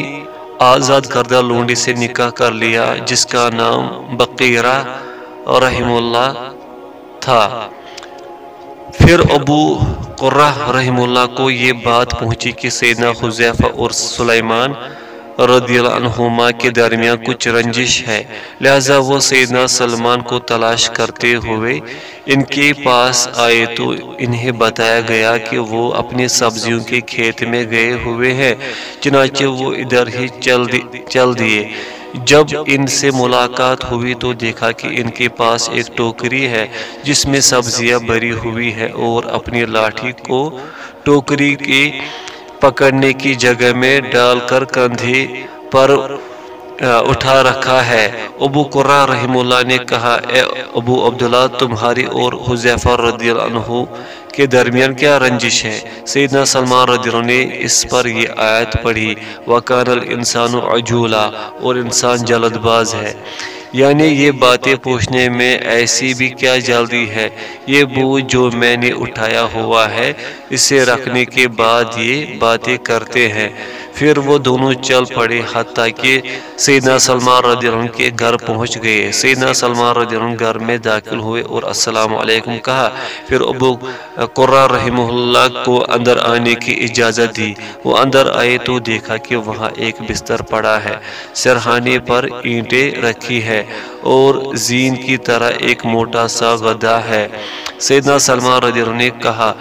آزاد کردہ لونڈی سے نکاح کر لیا، جس کا نام بقیرہ رحم اللہ تھا۔ پھر ابو قرہ رحم اللہ کو یہ بات پہنچی کہ سیدنا خزیفہ اور سلیمان رضی اللہ عنہما کے درمیان کچھ رنجش ہے۔ لہذا وہ سیدنا سلمان کو تلاش کرتے ہوئے ان کے پاس آئے تو انہیں بتایا گیا کہ وہ اپنی سبزیوں کے کھیت میں گئے ہوئے ہیں۔ چنانچہ وہ ادھر ہی چل دیے۔ جب ان سے ملاقات ہوئی تو دیکھا کہ ان کے پاس ایک ٹوکری ہے، جس میں سبزیاں بری ہوئی ہے اور اپنی لاٹھی کو ٹوکری کی پکڑنے کی جگہ میں ڈال کر کندھے پر اٹھا رکھا ہے۔ ابو قرآن رحم اللہ نے کہا، اے ابو عبداللہ، تمہاری اور حضیفہ رضی اللہ عنہ کے درمیان کیا رنجش ہے؟ سیدنا سلمان رضی اللہ نے اس پر یہ آیت پڑھی وَقَانَ الْإِنسَانُ عَجُولًا اور انسان جلد باز ہے۔ یعنی یہ باتیں پوچھنے میں ایسی بھی کیا جلدی ہے؟ یہ بوجھ جو میں نے اٹھایا ہوا ہے، اسے رکھنے کے بعد یہ باتیں کرتے ہیں۔ پھر وہ دونوں چل پڑے، حتیٰ کہ سیدنا سلمان رضی اللہ عنہ کے گھر پہنچ گئے۔ سیدنا سلمان رضی اللہ عنہ گھر میں داخل ہوئے اور السلام علیکم کہا۔ پھر ابو قرآن رحمہ اللہ کو اندر آنے کی اجازت دی۔ وہ اندر آئے تو دیکھا کہ وہاں ایک بستر پڑا ہے۔ سرحانے پر اینٹیں رکھی ہے اور زین کی طرح ایک موٹا سا غدہ ہے۔ سیدنا سلمان رضی اللہ عنہ نے کہا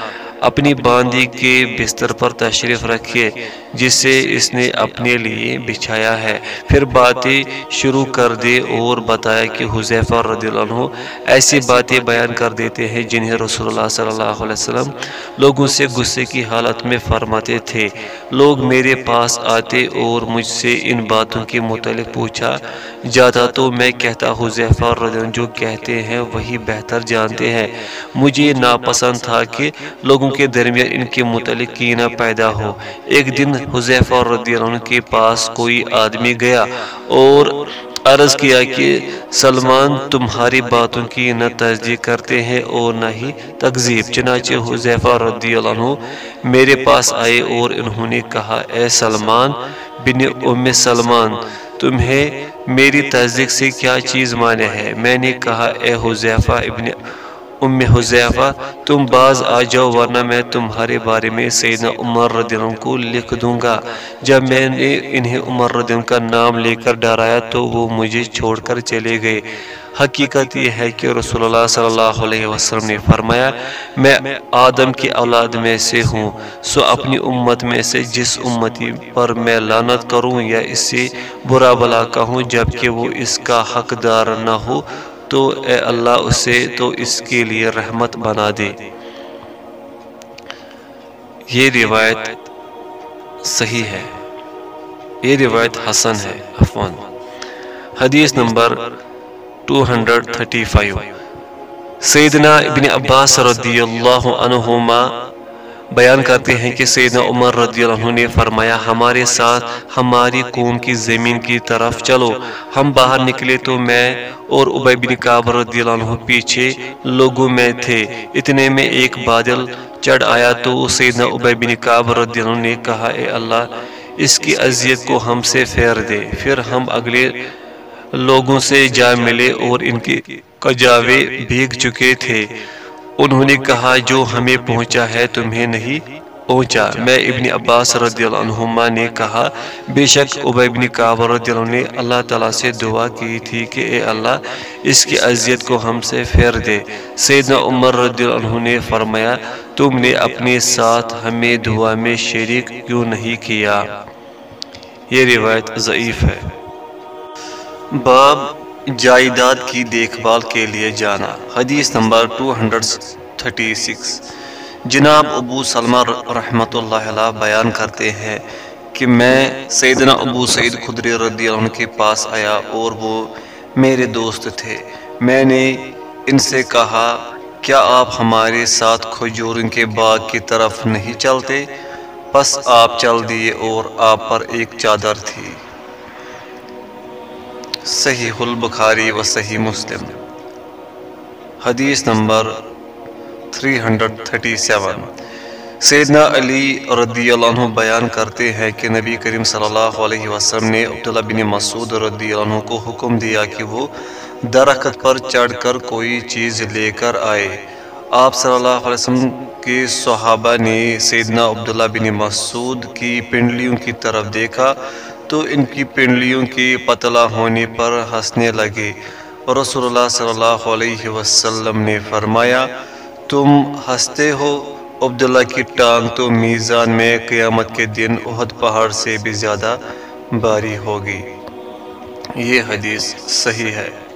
اپنی باندی کے بستر پر تشریف رکھے، جسے اس نے اپنے لیے بچھایا ہے۔ پھر باتیں شروع کر دے اور بتایا کہ حضیفہ رضی اللہ عنہ ایسی باتیں بیان کر دیتے ہیں جنہیں رسول اللہ صلی اللہ علیہ وسلم لوگوں سے غصے کی حالت میں فرماتے تھے۔ لوگ میرے پاس آتے اور مجھ سے ان باتوں کے متعلق پوچھا جاتا تو میں کہتا حضیفہ رضی اللہ عنہ جو کہتے ہیں وہی بہتر جانتے ہیں۔ مجھے ناپسند تھا کہ لوگوں لوگوں کے درمیان ان کے متعلق کینہ پیدا ہو۔ ایک دن حضیفہ رضی اللہ عنہ کے پاس کوئی آدمی گیا اور عرض کیا کہ، سلمان، تمہاری باتوں کی نہ تصدیق کرتے ہیں اور نہ ہی تکذیب۔ چنانچہ حضیفہ رضی اللہ عنہ میرے پاس آئے اور انہوں نے کہا، اے سلمان، بن ام سلمان، تمہیں میری تصدیق سے کیا چیز مانے ہے؟ میں نے کہا، اے حضیفہ ابن ام حضیفہ تم باز آ جاؤ ورنہ میں تمہارے بارے میں سیدنا عمر رضی اللہ کو لکھ دوں گا۔ جب میں نے انہیں عمر رضی اللہ کا نام لے کر ڈرایا تو وہ مجھے چھوڑ کر چلے گئے۔ حقیقت یہ ہے کہ رسول اللہ صلی اللہ علیہ وسلم نے فرمایا، میں آدم کی اولاد میں سے ہوں۔ سو اپنی امت میں سے جس امتی پر میں لانت کروں یا اس سے برا بلا کہوں، جبکہ وہ اس کا حقدار نہ ہو تو اے اللہ اسے تو اس کے لیے رحمت بنا دے۔ یہ روایت صحیح ہے۔ یہ روایت حسن ہے۔ افوان حدیث نمبر 235 سیدنا ابن عباس رضی اللہ عنہما بیان کرتے ہیں کہ سیدنا عمر رضی اللہ عنہ نے فرمایا، ہمارے ساتھ ہماری قوم کی زمین کی طرف چلو، ہم باہر نکلے تو میں اور عبی بن کعب رضی اللہ عنہ پیچھے لوگوں میں تھے۔ اتنے میں ایک بادل چڑھ آیا تو سیدنا عبی بن کعب رضی اللہ عنہ نے کہا، اے اللہ، اس کی عذیت کو ہم سے پھیر دے۔ پھر ہم اگلے لوگوں سے جا ملے اور ان کے کجاوے بھیگ چکے تھے۔ انہوں نے کہا، جو ہمیں پہنچا ہے تمہیں نہیں پہنچا. میں ابن عباس رضی اللہ عنہما نے کہا، بے شک عبی ابن کعب رضی اللہ عنہ نے اللہ تعالیٰ سے دعا کی تھی کہ اے اللہ اس کی عذیت کو ہم سے پھیر دے۔ سیدنا عمر رضی اللہ عنہ نے فرمایا، تم نے اپنے ساتھ ہمیں دعا میں شریک کیوں نہیں کیا؟ یہ روایت ضعیف ہے۔ باب جائیداد کی دیکھ بھال کے لیے جانا۔ حدیث نمبر 236 جناب ابو سلمہ رحمۃ اللہ علیہ بیان کرتے ہیں کہ میں سیدنا ابو سعید خدری رضی اللہ عنہ کے پاس آیا اور وہ میرے دوست تھے۔ میں نے ان سے کہا، کیا آپ ہمارے ساتھ کھجور کے باغ کی طرف نہیں چلتے؟ پس آپ چل دیے اور آپ پر ایک چادر تھی۔ صحیح البخاری و صحیح مسلم. حدیث نمبر 337 سیدنا علی رضی اللہ عنہ بیان کرتے ہیں کہ نبی کریم صلی اللہ علیہ وسلم نے عبداللہ بن مسعود رضی اللہ عنہ کو حکم دیا کہ وہ درخت پر چڑھ کر کوئی چیز لے کر آئے۔ آپ صلی اللہ علیہ وسلم کے صحابہ نے سیدنا عبداللہ بن مسعود کی پنڈلیوں کی طرف دیکھا۔ تو ان کی پنڈلیوں کی پتلا ہونے پر ہنسنے لگے۔ رسول اللہ صلی اللہ علیہ وسلم نے فرمایا، تم ہنستے ہو، عبداللہ کی ٹانگ تو میزان میں قیامت کے دن احد پہاڑ سے بھی زیادہ باری ہوگی۔ یہ حدیث صحیح ہے۔